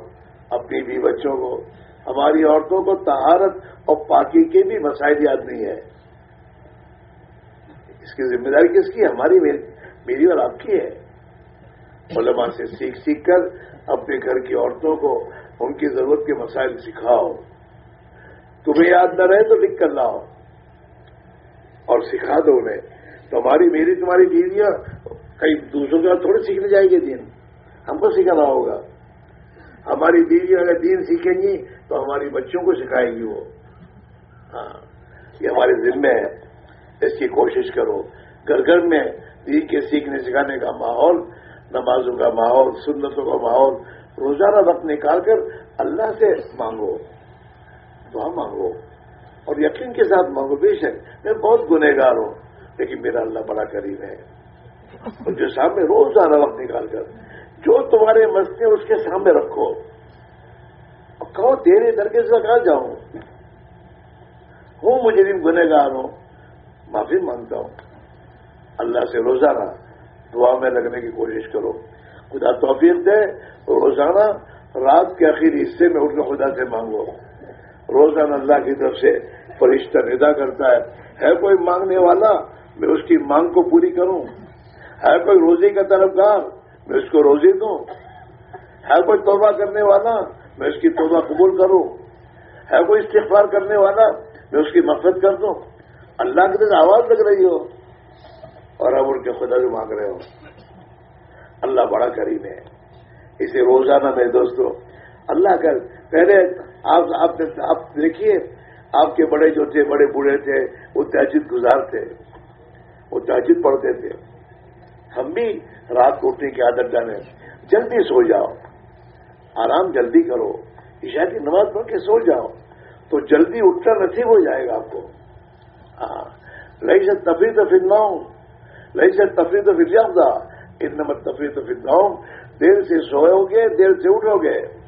اپنی بھی بچوں کو۔ ہماری عورتوں کو تہارت اور پاکی کے بھی مسائل یاد نہیں ہے اس کی ذمہ داری کس کی ہماری میری اور آپ کی ہے۔ علماء سے سیکھ سیکھ کر اپنے گھر کی عورتوں کو ان کی ضرورت کے مسائل سکھاؤ۔ تمہیں یاد نہ رہے تو لکھ کر لاؤ۔ اور سکھا دو انہیں۔ تو ہماری میری تمہاری بیویاں کئی دوسروں کے تھوڑے سیکھنے جائے گی دین۔ ہم کو سکھانا ہوگا۔ ہماری بیوی اگر دین سیکھیں گی تو ہماری بچوں کو سکھائے گی وہ۔ ہاں یہ ہمارے ذمے ہے۔ اس کی کوشش کرو۔ گھر گھر میں دین کے سیکھنے سکھانے کا ماحول، نمازوں کا ماحول، سنتوں کا ماحول، روزانہ وقت نکال کر اللہ سے مانگو، دعا مانگو۔ اور یقین کے ساتھ مانگو، بے شک میں بہت گنہ گار ہوں، لیکن میرا اللہ بڑا قریب ہے۔ جو سامنے روز آنا وقت نکال کر، جو تمہارے مسئلے اس کے سامنے رکھو۔ اب کہو، تیرے درگے سے کہاں جاؤں؟ ہوں مجھے دن گنے گار ہوں، معافی مانگتا ہوں۔ اللہ سے روزانہ دعا میں لگنے کی کوشش کرو۔ خدا توفیق دے، روزانہ رات کے آخری حصے میں اٹھ کے خدا سے مانگو۔ روزانہ اللہ کی طرف سے فرشتہ ندا کرتا ہے۔ ہے کوئی مانگنے والا؟ میں اس کی مانگ کو پوری کروں۔ ہے کوئی روزی کا طرفدار میں اس کو روزی دوں۔ ہے کوئی توبہ کرنے والا؟ میں اس کی توبہ قبول کروں۔ ہے کوئی استغفار کرنے والا؟ میں اس کی مقصد کر دوں۔ اللہ کی طرف آواز لگ رہی ہو اور اب ان کے خدا بھی مانگ رہے ہو۔ اللہ بڑا کریم ہے۔ اسے روزانہ میں دوستو اللہ کر۔ پہلے آپ آپ دیکھیے، آپ کے بڑے جو تھے، بڑے بوڑھے تھے، وہ تحجد گزار تھے۔ وہ تحجد پڑھتے تھے۔ ہم بھی رات کو اٹھنے کی عادت ڈالیں جلدی سو جاؤ۔ آرام جلدی کرو۔ عشاء کی نماز پڑھ کے سو جاؤ۔ تو جلدی اٹھنا نصیب ہو جائے گا آپ کو۔ ہاں۔ لئی سے تفریح تو پھر نہ لئی سے تفریح تو پھر جاؤں ان نمبر تفریح تو پھر نہ دیر سے سوئو گے دیر سے اٹھو گے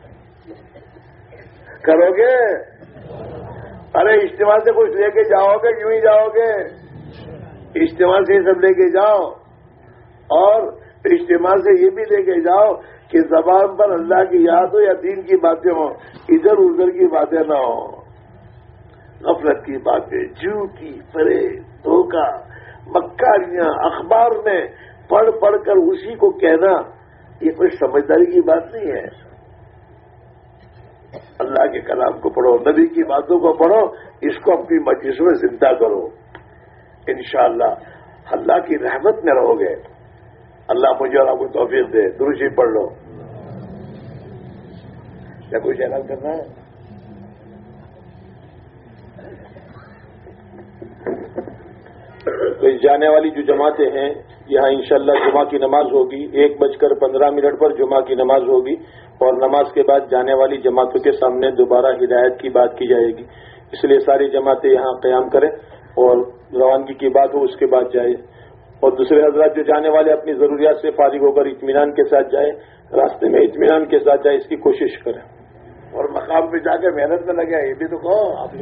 کرو گے؟ ارے، اجتماع سے کچھ لے کے جاؤ گے، یوں ہی جاؤ گے۔ اجتماع سے یہ سب لے کے جاؤ۔ اور اجتماع سے یہ بھی لے کے جاؤ کہ زبان پر اللہ کی یاد ہو یا دین کی باتیں ہوں، ادھر ادھر کی باتیں نہ ہوں۔ غفلت کی باتیں جھوٹی فرے دھوکہ، مکاریاں، اخبار میں پڑھ پڑھ کر اسی کو کہنا، یہ کوئی سمجھداری کی بات نہیں ہے۔ اللہ کے کلام کو پڑھو، نبی کی باتوں کو پڑھو، اس کو اپنی مجلس میں زندہ کرو۔ انشاءاللہ، اللہ کی رحمت میں رہو گے۔ اللہ مجھے اور آپ کو توفیق دے۔ دروشی پڑھ لو۔ کیا کوئی اعلان کرنا ہے؟ تو جانے والی جو جماعتیں ہیں یہاں انشاءاللہ جمعہ کی نماز ہوگی ایک بج کر پندرہ منٹ پر جمعہ کی نماز ہوگی اور نماز کے بعد جانے والی جماعتوں کے سامنے دوبارہ ہدایت کی بات کی جائے گی۔ اس لیے ساری جماعتیں یہاں قیام کریں اور روانگی کی بات ہو اس کے بعد جائے اور دوسرے حضرات جو جانے والے اپنی ضروریات سے فارغ ہو کر اطمینان کے ساتھ جائے راستے میں اطمینان کے ساتھ جائے اس کی کوشش کریں۔ اور مقام پہ جا کے محنت میں لگے یہ بھی تو کہو۔ آپ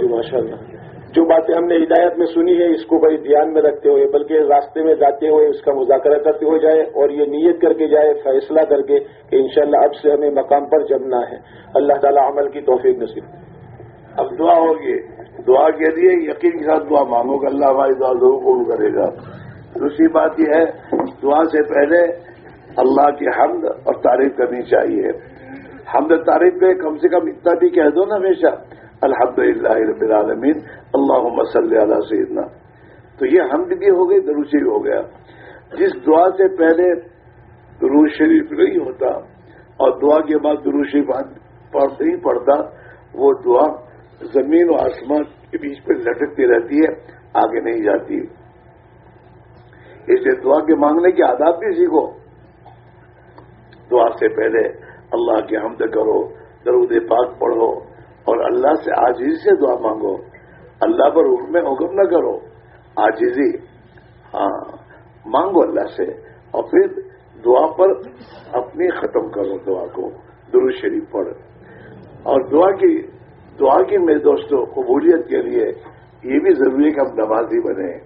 جی ماشاء اللہ جو باتیں ہم نے ہدایت میں سنی ہے اس کو بڑی دھیان میں رکھتے ہوئے، بلکہ راستے میں جاتے ہوئے اس کا مذاکرہ کرتے ہوئے جائے اور یہ نیت کر کے جائے فیصلہ کر کے کہ انشاءاللہ اب سے ہمیں مقام پر جمنا ہے۔ اللہ تعالیٰ عمل کی توفیق نصیب اب دعا ہوگی دعا کے لیے یقین کے ساتھ دعا مانگو کہ اللہ ہماری دعا ضرور قبول کرے گا۔ دوسری بات یہ ہے، دعا سے پہلے اللہ کی حمد اور تعریف کرنی چاہیے۔ حمد تعریف میں کم سے کم اتنا بھی کہہ دو نا ہمیشہ الحمد للہ رب العالمین۔ اللہ مسل علیہ سیدنا۔ تو یہ حمد بھی ہو گئی دروشی بھی ہو گیا۔ جس دعا سے پہلے درو شریف نہیں ہوتا اور دعا کے بعد درو شریف نہیں پڑتا، وہ دعا زمین و آسمان کے بیچ پہ لٹکتی رہتی ہے، آگے نہیں جاتی۔ اسے دعا کے مانگنے کے آداب بھی سیکھو۔ دعا سے پہلے اللہ کی حمد کرو، درود پاک پڑھو اور اللہ سے آجیزی سے دعا مانگو۔ اللہ پر حکم حکم نہ کرو۔ آجیزی ہاں مانگو اللہ سے۔ اور پھر دعا پر اپنی ختم کرو، دعا کو۔ درو شریف پڑھ۔ اور دعا کی دعا کی میرے دوستوں قبولیت کے لیے یہ بھی ضروری ہے کہ ہم نمازی بنے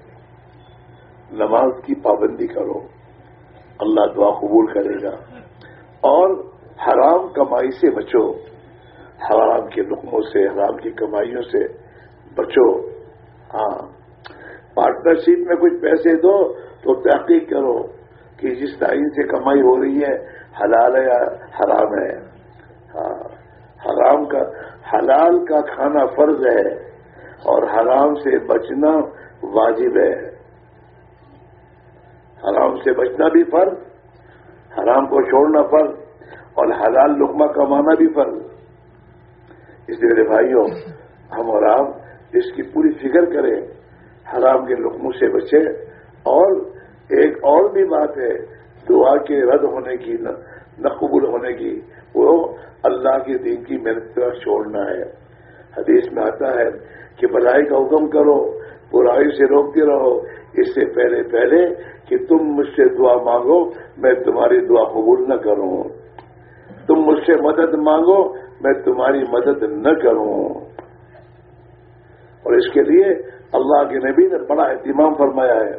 نماز کی پابندی کرو۔ اللہ دعا قبول کرے گا۔ اور حرام کمائی سے بچو۔ حرام کے لقموں سے، حرام کی کمائیوں سے۔ بچو۔ ہاں۔ پارٹنرشپ میں کچھ پیسے دو تو تحقیق کرو کہ جس ٹائم سے کمائی ہو رہی ہے، حلال ہے یا حرام ہے۔ ہاں۔ حرام کا، حلال کا کھانا فرض ہے اور حرام سے بچنا واجب ہے۔ حرام سے بچنا بھی فرض، حرام کو چھوڑنا فرض اور حلال لقمہ کمانا بھی فرض۔ اس لیے میرے بھائیوں، ہم اور آپ اس کی پوری فکر کریں، حرام کے لقموں سے بچے اور ایک اور بھی بات ہے، دعا کے رد ہونے کی، نہ قبول ہونے کی، وہ اللہ کے دین کی محنت چھوڑنا ہے۔ حدیث میں آتا ہے کہ بلائی کا حکم کرو، برائی سے روکتے رہو۔ اس سے پہلے پہلے کہ تم مجھ سے دعا مانگو، میں تمہاری دعا قبول نہ کروں۔ تم مجھ سے مدد مانگو، میں تمہاری مدد نہ کروں۔ اور اس کے لیے اللہ کے نبی نے بڑا اہتمام فرمایا ہے۔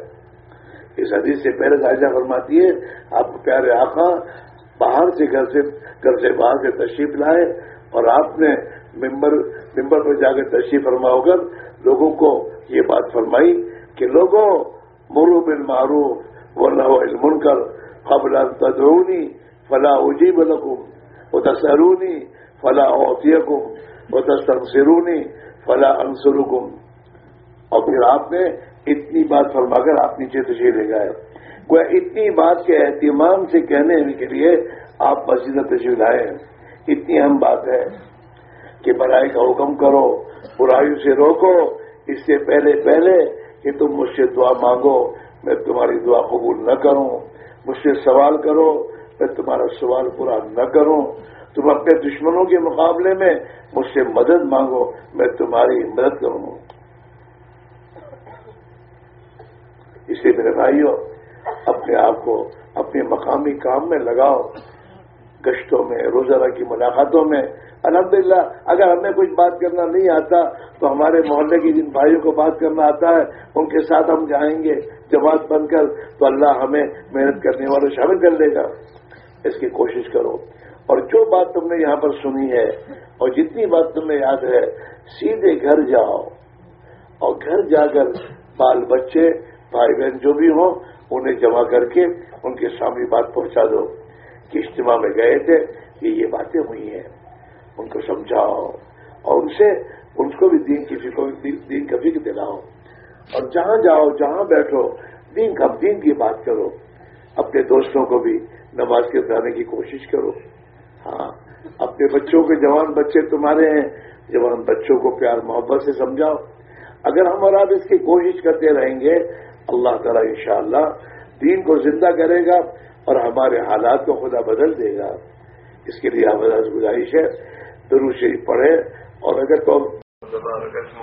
اس حدیث سے پہلے راجہ فرماتی ہے، آپ پیارے آقا باہر سے گھر سے گھر سے باہر سے تشریف لائے اور آپ نے ممبر ممبر پر جا کے تشریف فرما کر لوگوں کو یہ بات فرمائی کہ لوگوں مرو بن معروف وہ لہو علم کر قبل تدعونی فلا اجیب لکم وہ تسرونی فلا اوتیکم وہ تستنصرونی فلا انصرکم اور پھر آپ نے اتنی بات فرما کر آپ نیچے تشریح لے گئے کوئی اتنی بات کے اہتمام سے کہنے کے لیے آپ مسجد تشریف لائے۔ اتنی اہم بات ہے کہ برائی کا حکم کرو، برائی سے روکو۔ اس سے پہلے پہلے کہ تم مجھ سے دعا مانگو، میں تمہاری دعا قبول نہ کروں۔ مجھ سے سوال کرو، میں تمہارا سوال پورا نہ کروں۔ تم اپنے دشمنوں کے مقابلے میں مجھ سے مدد مانگو، میں تمہاری مدد کروں اس لیے میرے بھائیوں اپنے آپ کو اپنے مقامی کام میں لگاؤ۔ گشتوں میں، روزانہ کی ملاقاتوں میں۔ الحمدللہ، اگر ہمیں کچھ بات کرنا نہیں آتا، تو ہمارے محلے کی جن بھائیوں کو بات کرنا آتا ہے، ان کے ساتھ ہم جائیں گے۔ جماعت بن کر تو اللہ ہمیں محنت کرنے والے شامل کر لے گا۔ اس کی کوشش کرو۔ اور جو بات تم نے یہاں پر سنی ہے اور جتنی بات تمہیں یاد ہے، سیدھے گھر جاؤ۔ اور گھر جا کر بال بچے، بھائی بہن جو بھی ہوں، انہیں جمع کر کے ان کے سامنے بات پہنچا دو۔ کہ اجتماع میں گئے تھے، کہ یہ باتیں ہوئی ہیں۔ ان کو سمجھاؤ اور ان سے ان کو بھی دین کسی کو دین کا فکر دلاؤ۔ اور جہاں جاؤ، جہاں بیٹھو، دین کا دین کی بات کرو۔ اپنے دوستوں کو بھی نماز کے بتانے کی کوشش کرو۔ ہاں اپنے بچوں کے جوان بچے تمہارے ہیں، جوان بچوں کو پیار محبت سے سمجھاؤ۔ اگر ہم اور آپ اس کی کوشش کرتے رہیں گے، اللہ تعالیٰ انشاءاللہ دین کو زندہ کرے گا اور ہمارے حالات کو خدا بدل دے گا۔ اس کے لیے ہمارا گزارش ہے درو شریف پڑھے اور اگر تو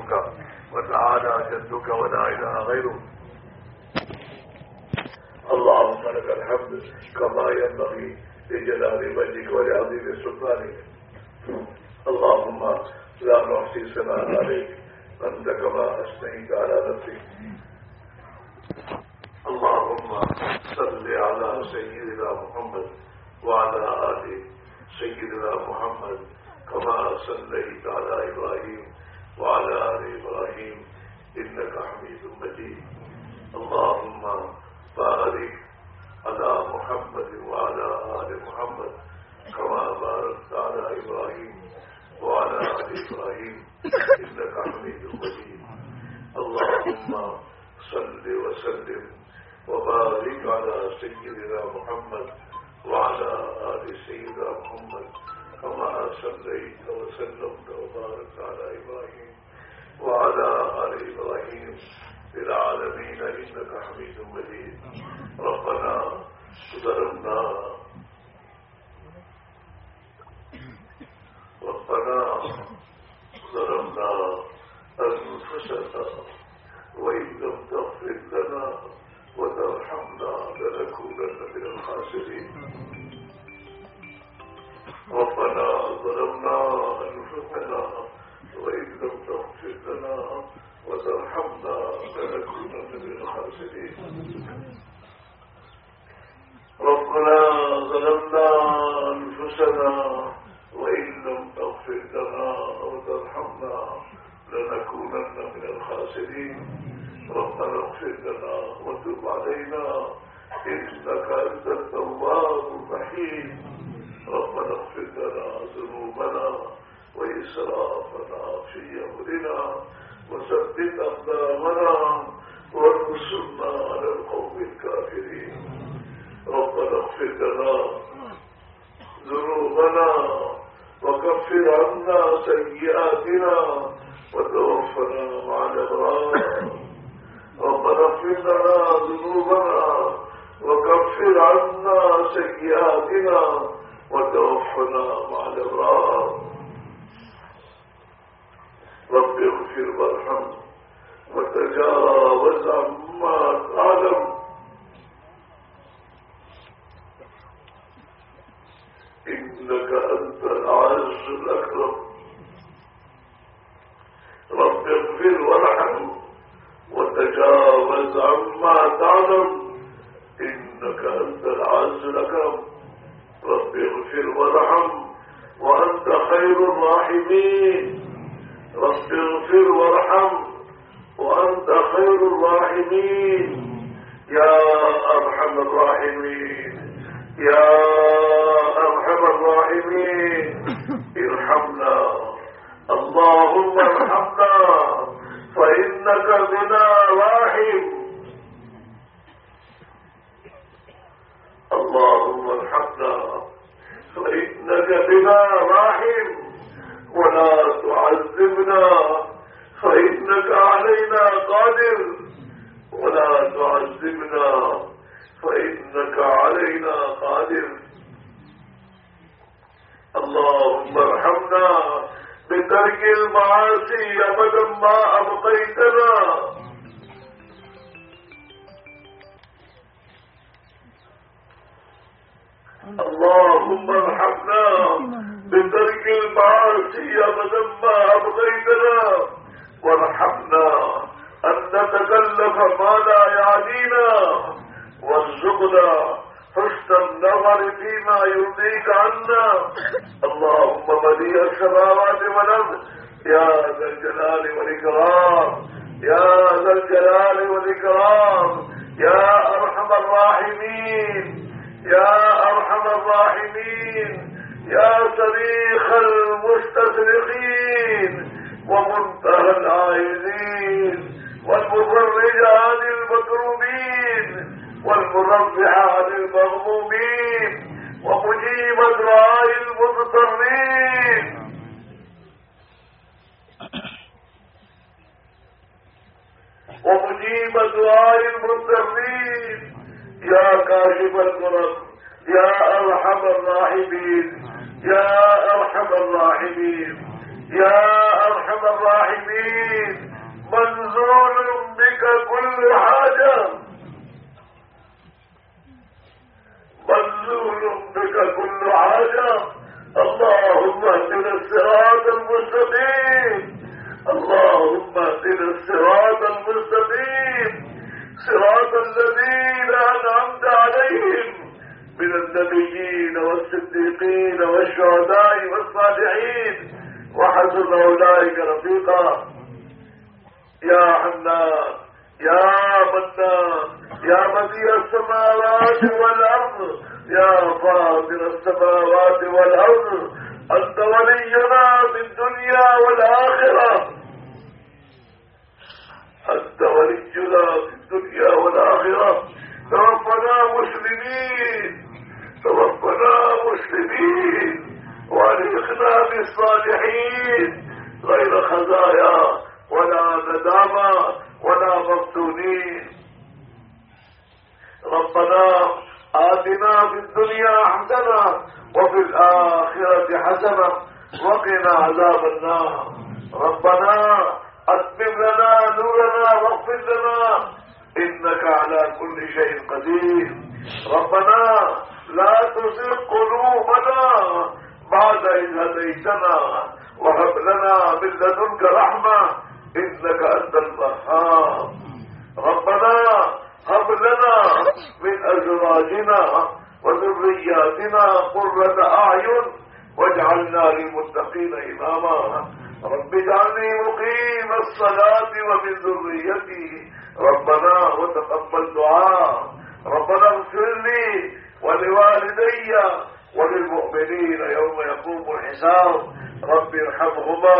کا اللہ الحمد كما ينبغي لجلال وجهك ولعظيم سلطانك اللهم لا نحصي ثناء عليك انت كما اثنيت على نفسك اللهم صل على سيدنا محمد وعلى آل سيدنا محمد كما صليت على إبراهيم وعلى آل إبراهيم إنك حميد مجيد اللهم بارك على محمد وعلى آل محمد كما باركت على إبراهيم وعلى آل إبراهيم إنك حميد مجيد. اللهم صل وسلم وبارك على سيدنا محمد وعلى آل سيدنا محمد كما صليت وسلمت وبارك على إبراهيم وعلى آل إبراهيم. في العالمين إنك حميد مجيد. ربنا ظلمنا ربنا ظلمنا أنفسنا. وإن لم تغفر لنا وترحمنا لنكونن من الخاسرين. ربنا ظلمنا أنفسنا. وإن لم تغفر لنا وترحمنا لنكونن من الخاسرين. ربنا ظلمنا أنفسنا وإن لم تغفر لنا وترحمنا لنكونن من الخاسرين. ربنا اغفر لنا وتب علينا إنك أنت التواب الرحيم. ربنا اغفر لنا ذنوبنا وإسرافنا في أمرنا. وثبت أقدامنا وانصرنا على القوم الكافرين. ربنا اغفر لنا ذنوبنا وكفر عنا سيئاتنا وتوفنا مع الأبرار. ربنا اغفر لنا ذنوبنا وكفر عنا سيئاتنا وتوفنا مع الابرار رب اغفر وارحم. وتجاوز عما تعلم. إنك أنت العز الأكرم. رب اغفر وارحم. وتجاوز عما تعلم. إنك أنت العز الأكرم. رب اغفر وارحم. وأنت خير الراحمين. رب اغفر وارحم وأنت خير الراحمين. يا أرحم الراحمين. يا أرحم الراحمين. ارحمنا. اللهم ارحمنا. فإنك بنا راحم. اللهم ارحمنا. فإنك بنا راحم. ولا تعذبنا فإنك علينا قادر. ولا تعذبنا فإنك علينا قادر. اللهم ارحمنا بترك المعاصي أبدا ما أبقيتنا. اللهم ارحمنا المعاصي أبدا ما أبقيتنا. وارحمنا أن نتكلف ما لا يعنينا. وارزقنا حسن النظر فيما يرضيك عنا. اللهم بديع السماوات والأرض. يا ذا الجلال والإكرام. يا ذا الجلال والإكرام. يا أرحم الراحمين. يا أرحم الراحمين. يا صريخ المستصرخين ومنتهى العائلين والمفرج عن المكروبين والمرفع عن المغمومين ومجيب دعاء المضطرين ومجيب دعاء المضطرين يا كاشف الكرب يا أرحم الراحمين. يا أرحم الراحمين يا أرحم الراحمين. منزول بك كل حاجة. منزول بك كل حاجة. اللهم اهدنا الصراط المستقيم. اللهم اهدنا الصراط المستقيم. صراط الذين أنعمت عليهم. من النبيين والصديقين والشهداء والصالحين. وحسن أولئك رفيقا. يا حنان يا منان يا بديع السماوات والأرض يا فاطر السماوات والأرض أنت ولينا في الدنيا والآخرة. أنت ولينا في الدنيا والآخرة. توفنا مسلمين. توفنا مسلمين وألحقنا بالصالحين. غير خزايا ولا ندامة ولا مفتونين. ربنا آتنا في الدنيا حسنة وفي الآخرة حسنة وقنا عذاب النار. ربنا أتمم لنا نورنا واغفر لنا إنك على كل شيء قدير. ربنا لا تزغ قلوبنا بعد إذ هديتنا وهب لنا من لدنك رحمة إنك أنت الوهاب. ربنا هب لنا من أزواجنا وذرياتنا قرة أعين واجعلنا للمتقين إماما. رب اجعلني مقيم الصلاة ومن ذريتي. ربنا وتقبل دعاء. ربنا اغفر لي ولوالدي وللمؤمنين يوم يقوم الحساب. رب ارحمهما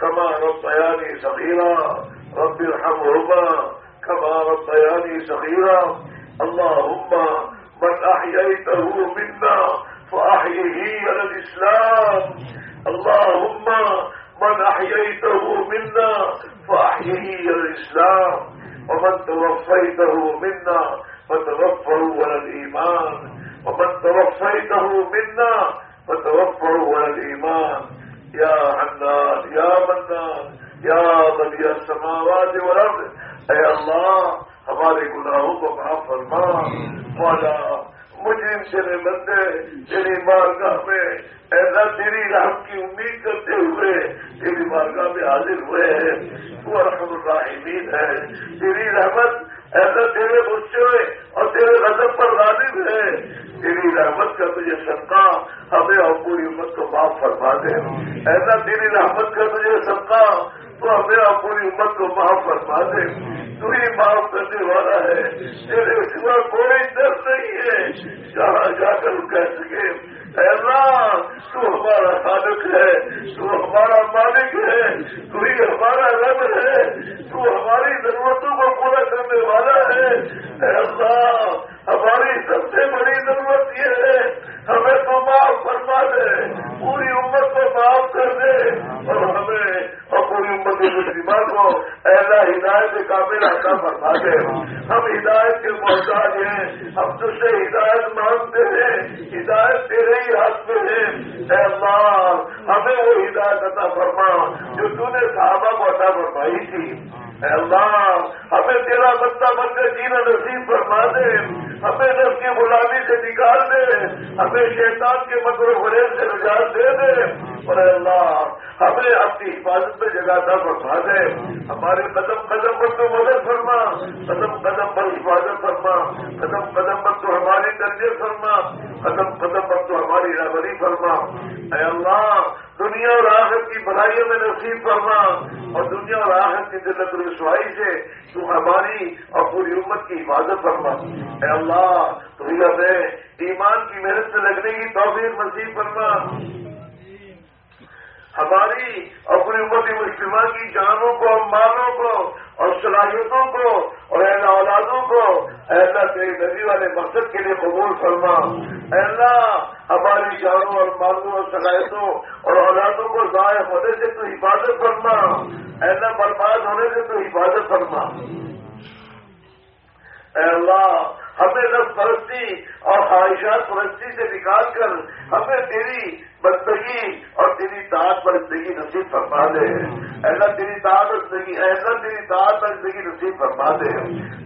كما ربياني صغيرا. رب ارحمهما كما ربياني صغيرا. اللهم من أحييته منا فأحيه على الإسلام. اللهم من أحييته منا فأحيه على الإسلام. ومن توفيته منا فتوفه على الإيمان ومن توفيته منا فتوفه على الإيمان. يا حنان، يا منان، يا بديع السماوات والأرض گناہوں کو معاف فرما۔ مولا، مجھے ان سے بندے تیری مارگاہ میں ایسا تیری رحم کی امید کرتے ہوئے تیری مارگاہ میں حاضر ہوئے ہیں۔ وہ رحم الراحمین ہے۔ تیری رحمت ایسا تیرے غصے اور تیرے غضب پر غالب ہے۔ تیری رحمت کا تجھے صدقہ ہمیں اور پوری امت کو معاف فرما دے۔ ایسا تیری رحمت کا تجھے صدقہ تو ہمیں پوری امت کو معاف فرما دے۔ تو ہی معاف کرنے والا ہے۔ تیرے سوا کوئی درد نہیں ہے۔ جہاں جا کر کہہ سکے اللہ، تو ہمارا خالق ہے۔ تو ہمارا مالک ہے۔ تو ہی ہمارا رب ہے۔ تو ہماری ضرورتوں کو پورا کرنے والا ہے۔ اللہ، ہماری سب سے بڑی ضرورت یہ ہے۔ ہمیں تو معاف فرما دے۔ پوری امت کو معاف کر دے۔ اور ہمیں اور پوری امت کے مسلمان کو ایسا ہدایت کے قابل عطا فرما دے۔ ہم ہدایت کے محتاج ہیں۔ ہم تجھ سے ہدایت مانگتے ہیں۔ ہدایت تیرے ہی ہاتھ میں ہے۔ اے اللہ، ہمیں وہ ہدایت عطا فرما جو تو نے صحابہ کو عطا فرمائی تھی۔ اے اللہ، ہمیں تیرا بندہ بن کر جینا نصیب فرما دے، ہمیں نف کی غلامی سے نکال دے، ہمیں شیطان کے مکر و فریب سے نجات دے دے۔ اور اے اللہ، ہمیں اپنی حفاظت میں جگہ تھا فرما دے۔ ہمارے قدم قدم پر تو مدد فرما، قدم قدم پر حفاظت فرما، قدم قدم پر تو ہماری ترجیح فرما، قدم قدم پر تو ہماری رہبری فرما۔ اے اللہ دنیا اور آخر کی بھلائیوں میں نصیب فرما اور دنیا اور آخر کی دلت رسوائی سے تو ہماری اور پوری امت کی حفاظت فرما۔ اے اللہ تو ہے ایمان کی محنت سے لگنے کی توفیق نصیب فرما۔ ہماری اپنی امت مسلمان کی جانوں کو، مالوں کو اور صلاحیتوں کو اور اہل اولادوں کو ایسا تیرے نبی والے مقصد کے لیے قبول فرما۔ ایسا ہماری جانوں اور مالوں اور صلاحیتوں اور اولادوں کو ضائع ہونے سے تو حفاظت فرما۔ ایسا برباد ہونے سے تو حفاظت فرما۔ اے اللہ ہمیں نس پرستی اور خواہشات پرستی سے نکال کر ہمیں تیری بندگی اور تیری تعداد بندگی زندگی نصیب فرما دے۔ ایسا تیری تعت بندگی ایسا تیری تعداد پر زندگی نصیب فرما دے۔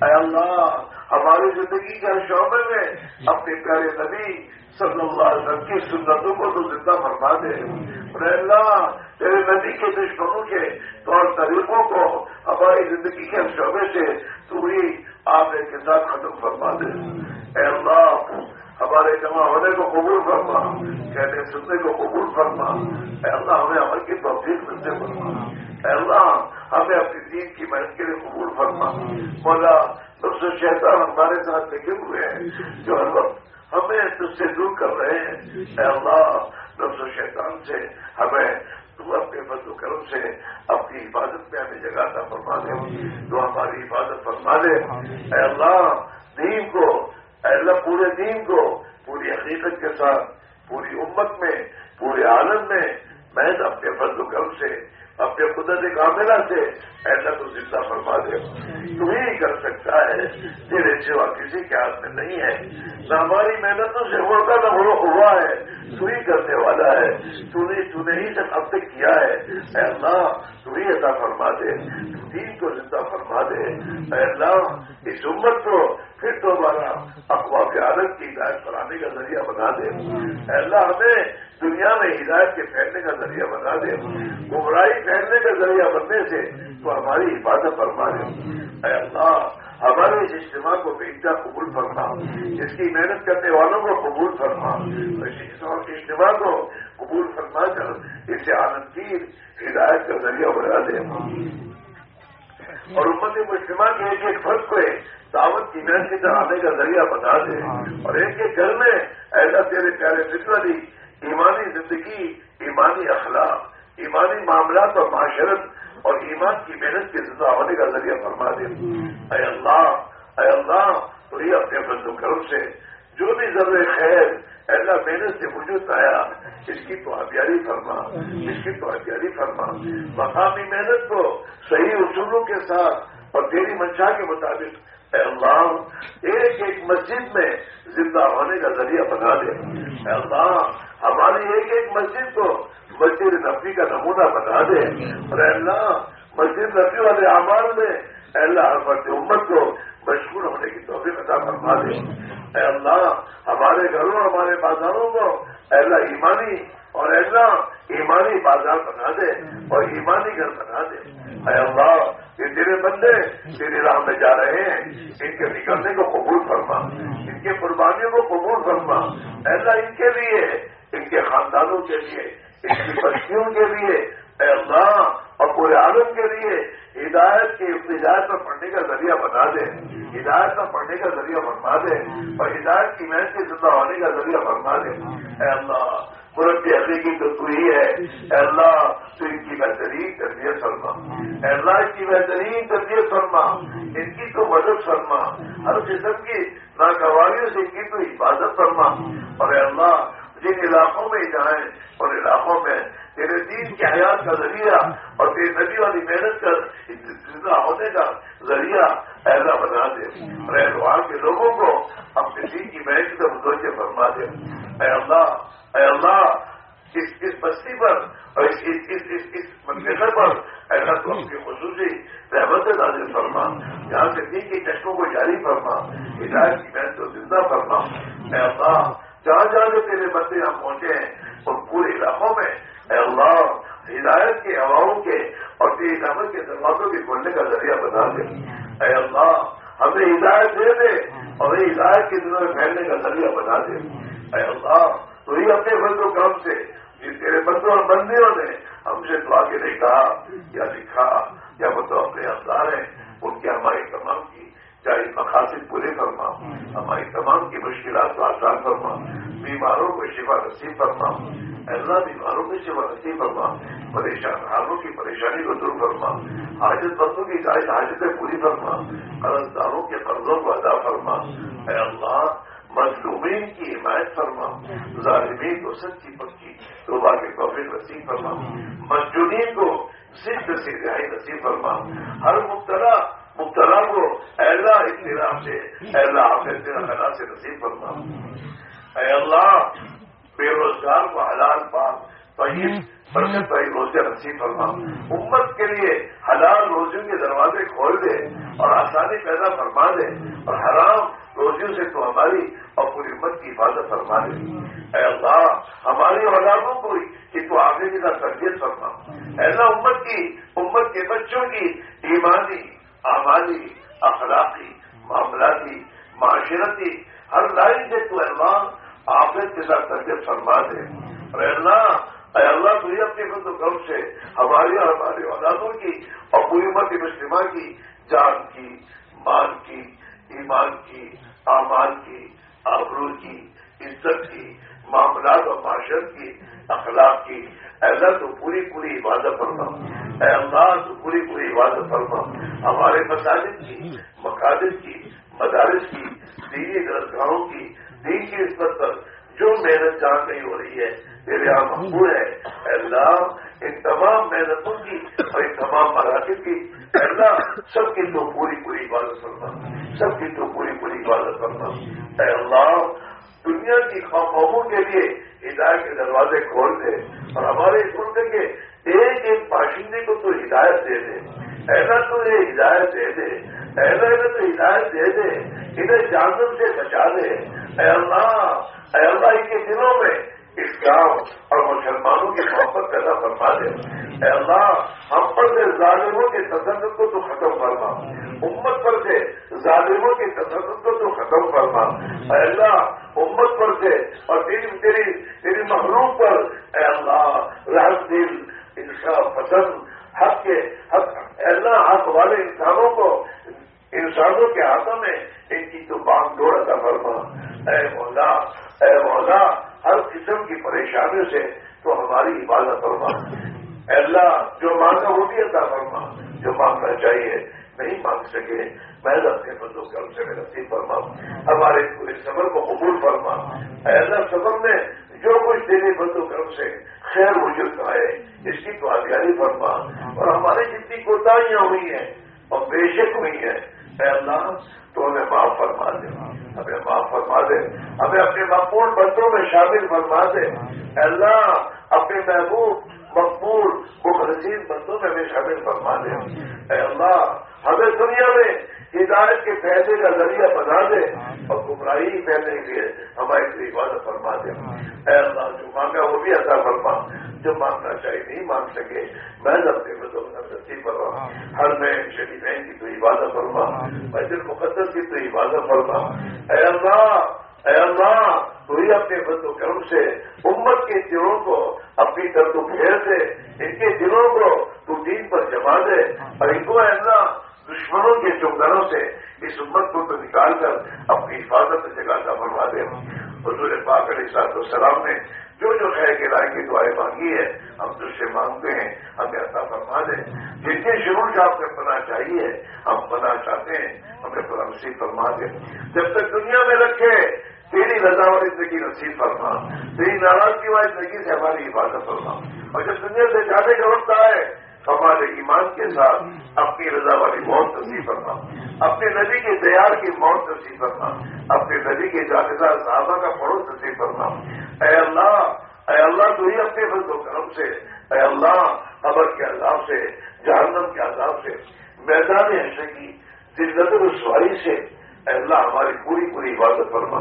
اے اللہ، ہماری زندگی کے ہر شعبے میں اپنے پیارے نبی صلی اللہ علیہ وسلم کی سنتوں کو تو زندہ فرما دے۔ اور اللہ، تیرے نبی کے دشمنوں کے طور طریقوں کو ہماری زندگی کے شعبے سے تو ہی آپ ایک کے ساتھ ختم فرما دے۔ اے اللہ، ہمارے جمع ہونے کو قبول فرما کہنے سننے کو قبول فرما۔ اے اللہ، ہمیں عمل کی توفیق ملتے فرما۔ اے اللہ، ہمیں اپنی دین کی محنت کے لیے قبول فرما۔ مولا تم سے شہزاد ہمارے ساتھ لگے ہوئے ہیں، جو ہر وقت ہمیں تجھ سے دور کر رہے ہیں۔ اے اللہ نفس و شیطان سے ہمیں تو اپنے فضل و کرم سے اپنی حفاظت میں ہمیں جگہ فرما دے۔ تو ہماری حفاظت فرما دے۔ اے اللہ دین کو اے اللہ پورے دین کو پوری حقیقت کے ساتھ پوری امت میں پورے عالم میں محض اپنے فضل و کرم سے، اپنے قدرت کاملہ سے ایسا تو زندہ فرما دے۔ تو ہی کر سکتا ہے۔ تیرے سوا کسی کے ہاتھ میں نہیں ہے۔ نہ ہماری محنتوں سے ہوتا نہ ہوا ہے۔ تو ہی کرنے والا ہے۔ تو نے ہی سب اب تک کیا ہے۔ اے اللہ، تو ہی عطا فرما دے۔ دین کو زندہ فرما دے۔ اے اللہ، اس امت کو پھر دوبارہ اقوام عالم کی ہدایت بنانے کا ذریعہ بنا دے۔ اے اللہ، ہمیں دنیا میں ہدایت کے پھیلنے کا ذریعہ بنا دے۔ گمراہی پھیلنے کا ذریعہ بننے سے تو ہماری حفاظت فرما دے۔ اے اللہ، ہمارے اس اجتماع کو بیچا قبول فرما۔ اس کی محنت کرنے والوں کو قبول فرما۔ اس اجتماع کو قبول فرما کر اسے آنندگیر ہدایت کا ذریعہ بنا دے۔ اور امت مجتمع کے ایک ایک فرد کو دعوت کی محنت کی طرح آنے کا ذریعہ بتا دے۔ اور ایک ایک گھر میں ایسا تیرے پیارے فطری ایمانی زندگی، ایمانی اخلاق، ایمانی معاملات اور معاشرت اور ایمان کی محنت کے زندہ ہونے کا ذریعہ فرما دے۔ اے اللہ اے اللہ، تو یہ اپنے بند کرم سے جو بھی ضرور خیر ایسا محنت سے وجود آیا اس کی تو آبیاری فرما، اس کی تو آبیاری فرما۔ مقامی محنت کو صحیح اصولوں کے ساتھ اور تیری منشا کے مطابق۔ اے اللہ، ایک ایک مسجد میں زندہ ہونے کا ذریعہ بنا دے۔ اے اللہ، ہماری ایک ایک مسجد کو مسجد نفی کا نمونہ بنا دے۔ اور اللہ، مسجد نفی والے اعمال میں اللہ ہر امت کو مشغول ہونے کی توفیق عطا فرما دے۔ اے اللہ، ہمارے گھروں، ہمارے بازاروں کو اے اللہ ایمانی اور اللہ ایمانی بازار بنا دے اور ایمانی گھر بنا دے۔ اے اللہ، یہ تیرے بندے تیرے راہ میں جا رہے ہیں۔ ان کے نکلنے کو قبول فرما۔ ان کے قربانیوں کو قبول فرما۔ ایسا ان کے لیے، ان کے خاندانوں کے لیے، ان کی بچیوں کے لیے۔ اے اللہ اور پورے عالم کے لیے ہدایت کی ہدایت پر پڑھنے کا ذریعہ بنا دے، ہدایت پر پڑھنے کا ذریعہ فرما دے، اور ہدایت کی محنت کے زندہ ہونے کا ذریعہ فرما دے۔ اے اللہ مربی حقیقی تو تو ہی ہے۔ اے اللہ، تو ان کی بہترین تربیت فرما۔ اے اللہ، ان کی بہترین تربیت فرما۔ ان کی تو مدد فرما۔ ہر قسم کی ناگواریوں سے ان کی تو حفاظت فرما۔ اور اے اللہ جن علاقوں میں جائیں اور علاقوں میں تیرے دین کی حیات کا ذریعہ اور تیرے نبی والی محنت کا زندہ ہونے کا ذریعہ ایسا بنا دے۔ اور احتوار کے لوگوں کو اپنے دین کی محنت کا متوجہ فرما دے۔ اے اللہ اے اللہ، اس اس بستی پر اور اس اس اس اس اس پر ایسا تو اپنی خصوصی رحمت نازل فرما۔ یہاں سے دین کی چشموں کو جاری فرما۔ ہدایت کی محنت کو زندہ فرما۔ اے اللہ جہاں جہاں سے تیرے بندے یہاں پہنچے ہیں، اور پورے علاقوں میں، اے اللہ، ہدایت کے ہواؤں کے، اور تیری رحمت کے دروازوں کے کھولنے کا ذریعہ بتا دے۔ اے اللہ، ہمیں ہدایت دے دے، اور ہدایت کے دنوں میں پھیلنے کا ذریعہ بنا دے۔ اے اللہ، تو ہی اپنے بند و کرم سے جن تیرے بندوں اور بندیوں نے ہم سے تو آگے نہیں کہا، یا لکھا، یا وہ تو اپنے افزار ہیں، ان کے ہماری تمام کی چاہے مقاصد پورے فرما، ہماری تمام کی مشکلات کو آسان فرما، بیماروں کو شفا نصیب فرما ایسا بیماروں کو شفا نصیب فرما، پریشان حالوں کی پریشانی کو دور فرما، حاجت بندوں کی جائز حاجتیں پوری فرما قرض داروں کے قرضوں کو ادا فرما، اے اللہ، مظلومین کی حمایت فرما، ظالمین کو سچی پکی توبہ کے توفیق نصیب فرما مسجونین کو صرف سے رہائی نصیب فرما، ہر مبتلا مبتلا کو ایلا اطلاع سے ایلا خلا سے نصیب فرما اے اللہ، بے روزگار کو حلال پاک، طیب، برکت بھائی روزے نصیب فرما۔ امت کے لیے حلال روزیوں کے دروازے کھول دے اور آسانی پیدا فرما دے اور حرام روزیوں سے تو ہماری اور پوری امت کی حفاظت فرما دے۔ اے اللہ، ہماری اولادوں کو کہ تو آگے کی تربیت فرما۔ ایسا امت کی، امت کے بچوں کی ایمانی آمانی اخلاقی، معاملاتی، معاشرتی، ہر لائن سے تو اللہ آفت کے ساتھ تربیت فرما دے۔ اور اللہ اے اللہ تو یہ اپنے بند و کم سے، ہماری اور ہماری اولادوں کی اور پوری امت مسلمہ کی جان کی مان کی، ایمان کی امان کی، آبرو کی، عزت کی، معاملات اور معاشرت کی، اخلاق کی۔ ایسا تو پوری پوری عبادت فرما۔ اے اللہ تو پوری پوری عبادت فرما۔ ہمارے مساجد کی مقادر کی، مدارس کی، دینی درسگاہوں کی دین کی نسبت پر جو محنت جہاں نہیں ہو رہی ہے، میرے یہاں مقبول ہے۔ اللہ، ان تمام محنتوں کی اور ان تمام مراکز کی اللہ، سب کی تو پوری پوری عبادت کرنا سب کی تو پوری پوری عبادت کرنا اے اللہ، دنیا کی قوموں کے لیے ہدایت کے دروازے کھول دے اور ہمارے ملک کے ایک ایک باشندے کو تو ہدایت دے دے۔ ایسا تو یہ ہدایت دے دے۔ ایسا انہیں تو ہدایت دے دے۔ انہیں جانور سے بچا دے۔ اے اللہ اے اللہ، ان کے دنوں میں اس گاؤں اور مسلمانوں کی محبت پیدا فرما دے۔ اے اللہ، ہم پر ظالموں کے تسلط کو تو ختم فرما۔ امت پر سے ظالموں کے تسلط کو تو ختم فرما۔ اے اللہ، امت پر سے اور تیری تیری تیری محروم پر اے اللہ راہ دل، انصاف پسند حق کے حق اللہ، حق والے انسانوں کو، انسانوں کے ہاتھوں میں ان کی تو بانگ ڈوڑ ادا فرما۔ اے مولا اے مولا، ہر قسم کی پریشانیوں سے تو ہماری عبادت فرما۔ اے اللہ، جو مانگا وہ بھی عطا فرما۔ جو مانگنا چاہیے نہیں مانگ سکے، میں اپنے بندوں کے سے میں نصیب فرما ہمارے پورے سفر کو قبول فرما اے اللہ میں جو کچھ دینے بندوں کرم سے خیر وجود آئے، اس کی تو آگیاری فرما۔ اور ہماری جتنی کوتاہیاں ہوئی ہیں، اور بے شک ہوئی ہیں، اے اللہ، تو ہمیں معاف فرما دے۔ ہمیں معاف فرما دے۔ ہمیں اپنے مقبول بندوں میں شامل فرما دے۔ اے اللہ، اپنے محبوب، مقبول مخلصین بندوں میں ہمیں شامل فرما دے۔ اے اللہ ہمیں دنیا میں ہدایت کے پھیلنے کا ذریعہ بنا دے اور گمراہی پھیلنے کے لیے ہماری تو عبادت فرما دے۔ اے اللہ، جو مانگا وہ بھی عطا فرما۔ جو مانگنا چاہیے نہیں مانگ سکے۔ میں اپنے بدل نصیب فرما ہر میں شریفین کی تو عبادت فرما۔ مسجد مقدس کی تو عبادت فرما۔ اے اللہ اے اللہ، تو ہی اپنے بند و کرم سے امت کے دلوں کو اپنی طرف پھیر دے۔ ان کے دلوں کو تو دین پر جما دے۔ اور ان کو اللہ دشمنوں کے چوکروں سے اس امت کو تو نکال کر اپنی حفاظت جگہ کا بنوا دے۔ حضور پاک علیہ صاحب السلام نے جو جو خیر کے رائے کی دعائیں مانگی ہے ہم تو سے مانگتے ہیں، ہمیں عطا فرما دیں جن کے شروع سے آپ نے پناہ چاہیے، ہم پناہ چاہتے ہیں، ہمیں پناہ نصیب فرما دیں جب تک دنیا میں رکھے، تیری رضا والی زندگی نصیب فرما۔ تیری ناراضگی والی زندگی سے ہماری حفاظت فرما۔ اور جب دنیا سے جانے کا وقت آئے ہمارے ایمان کے ساتھ اپنی رضا والی موت نصیب کرنا اپنے نبی کے دیار کی موت نصیب کرنا اپنے نبی کے جاگزار صحابہ کا پڑوس نصیب کرنا اے اللہ اے اللہ تو ہی اپنے فضل و کرم سے۔ اے اللہ، قبر کے عذاب سے، جہنم کے عذاب سے، میدان حشر کی دلت رسوائی سے۔ اے اللہ، ہماری پوری پوری عبادت فرما۔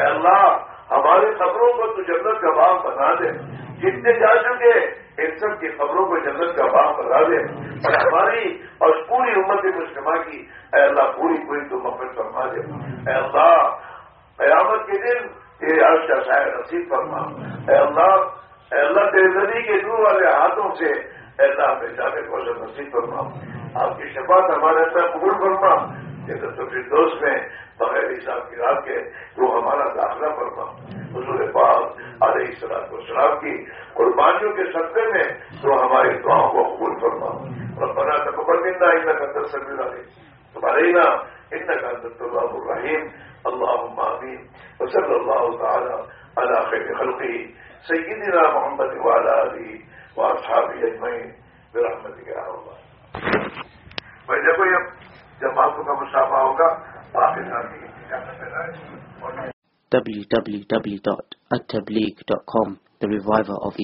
اے اللہ، ہمارے قبروں کو تو جنت کا باغ بنا دے۔ جتنے جا چکے ان سب کی خبروں کو جنت کا باغ بتا دے۔ اور ہماری اور پوری امت مسلمہ کی، اے اللہ، پوری پوری تو مفت فرما دے۔ اے اللہ، قیامت کے دن یہ عرض کا شاید نصیب فرما۔ اے اللہ اے اللہ، تیرے ندی کے دور والے ہاتھوں سے اے اللہ ہمیں جانے کو نصیب فرما۔ آپ کی شفاعت ہمارے اندر قبول فرما۔ جی، تو پھر دوست میں بغیر حساب کی رات کے وہ ہمارا داخلہ فرما۔ حضور پاک علیہ السلام کو شراب کی قربانیوں کے سطح میں تو ہماری دعاؤں کو قبول فرما۔ اور بنا تک مندہ ان کا اندر سر ملا تمہارے نا ان کا اندر اللہ الرحیم۔ اللہ معمین وصلی اللہ تعالی اللہ خیر خلقی سیدنا محمد والا علی و صحابی اجمعین برحمت کیا ہوگا بھائی دیکھو یہ جب آپ کا مسافہ ہوگا www.attableek.com The Reviver of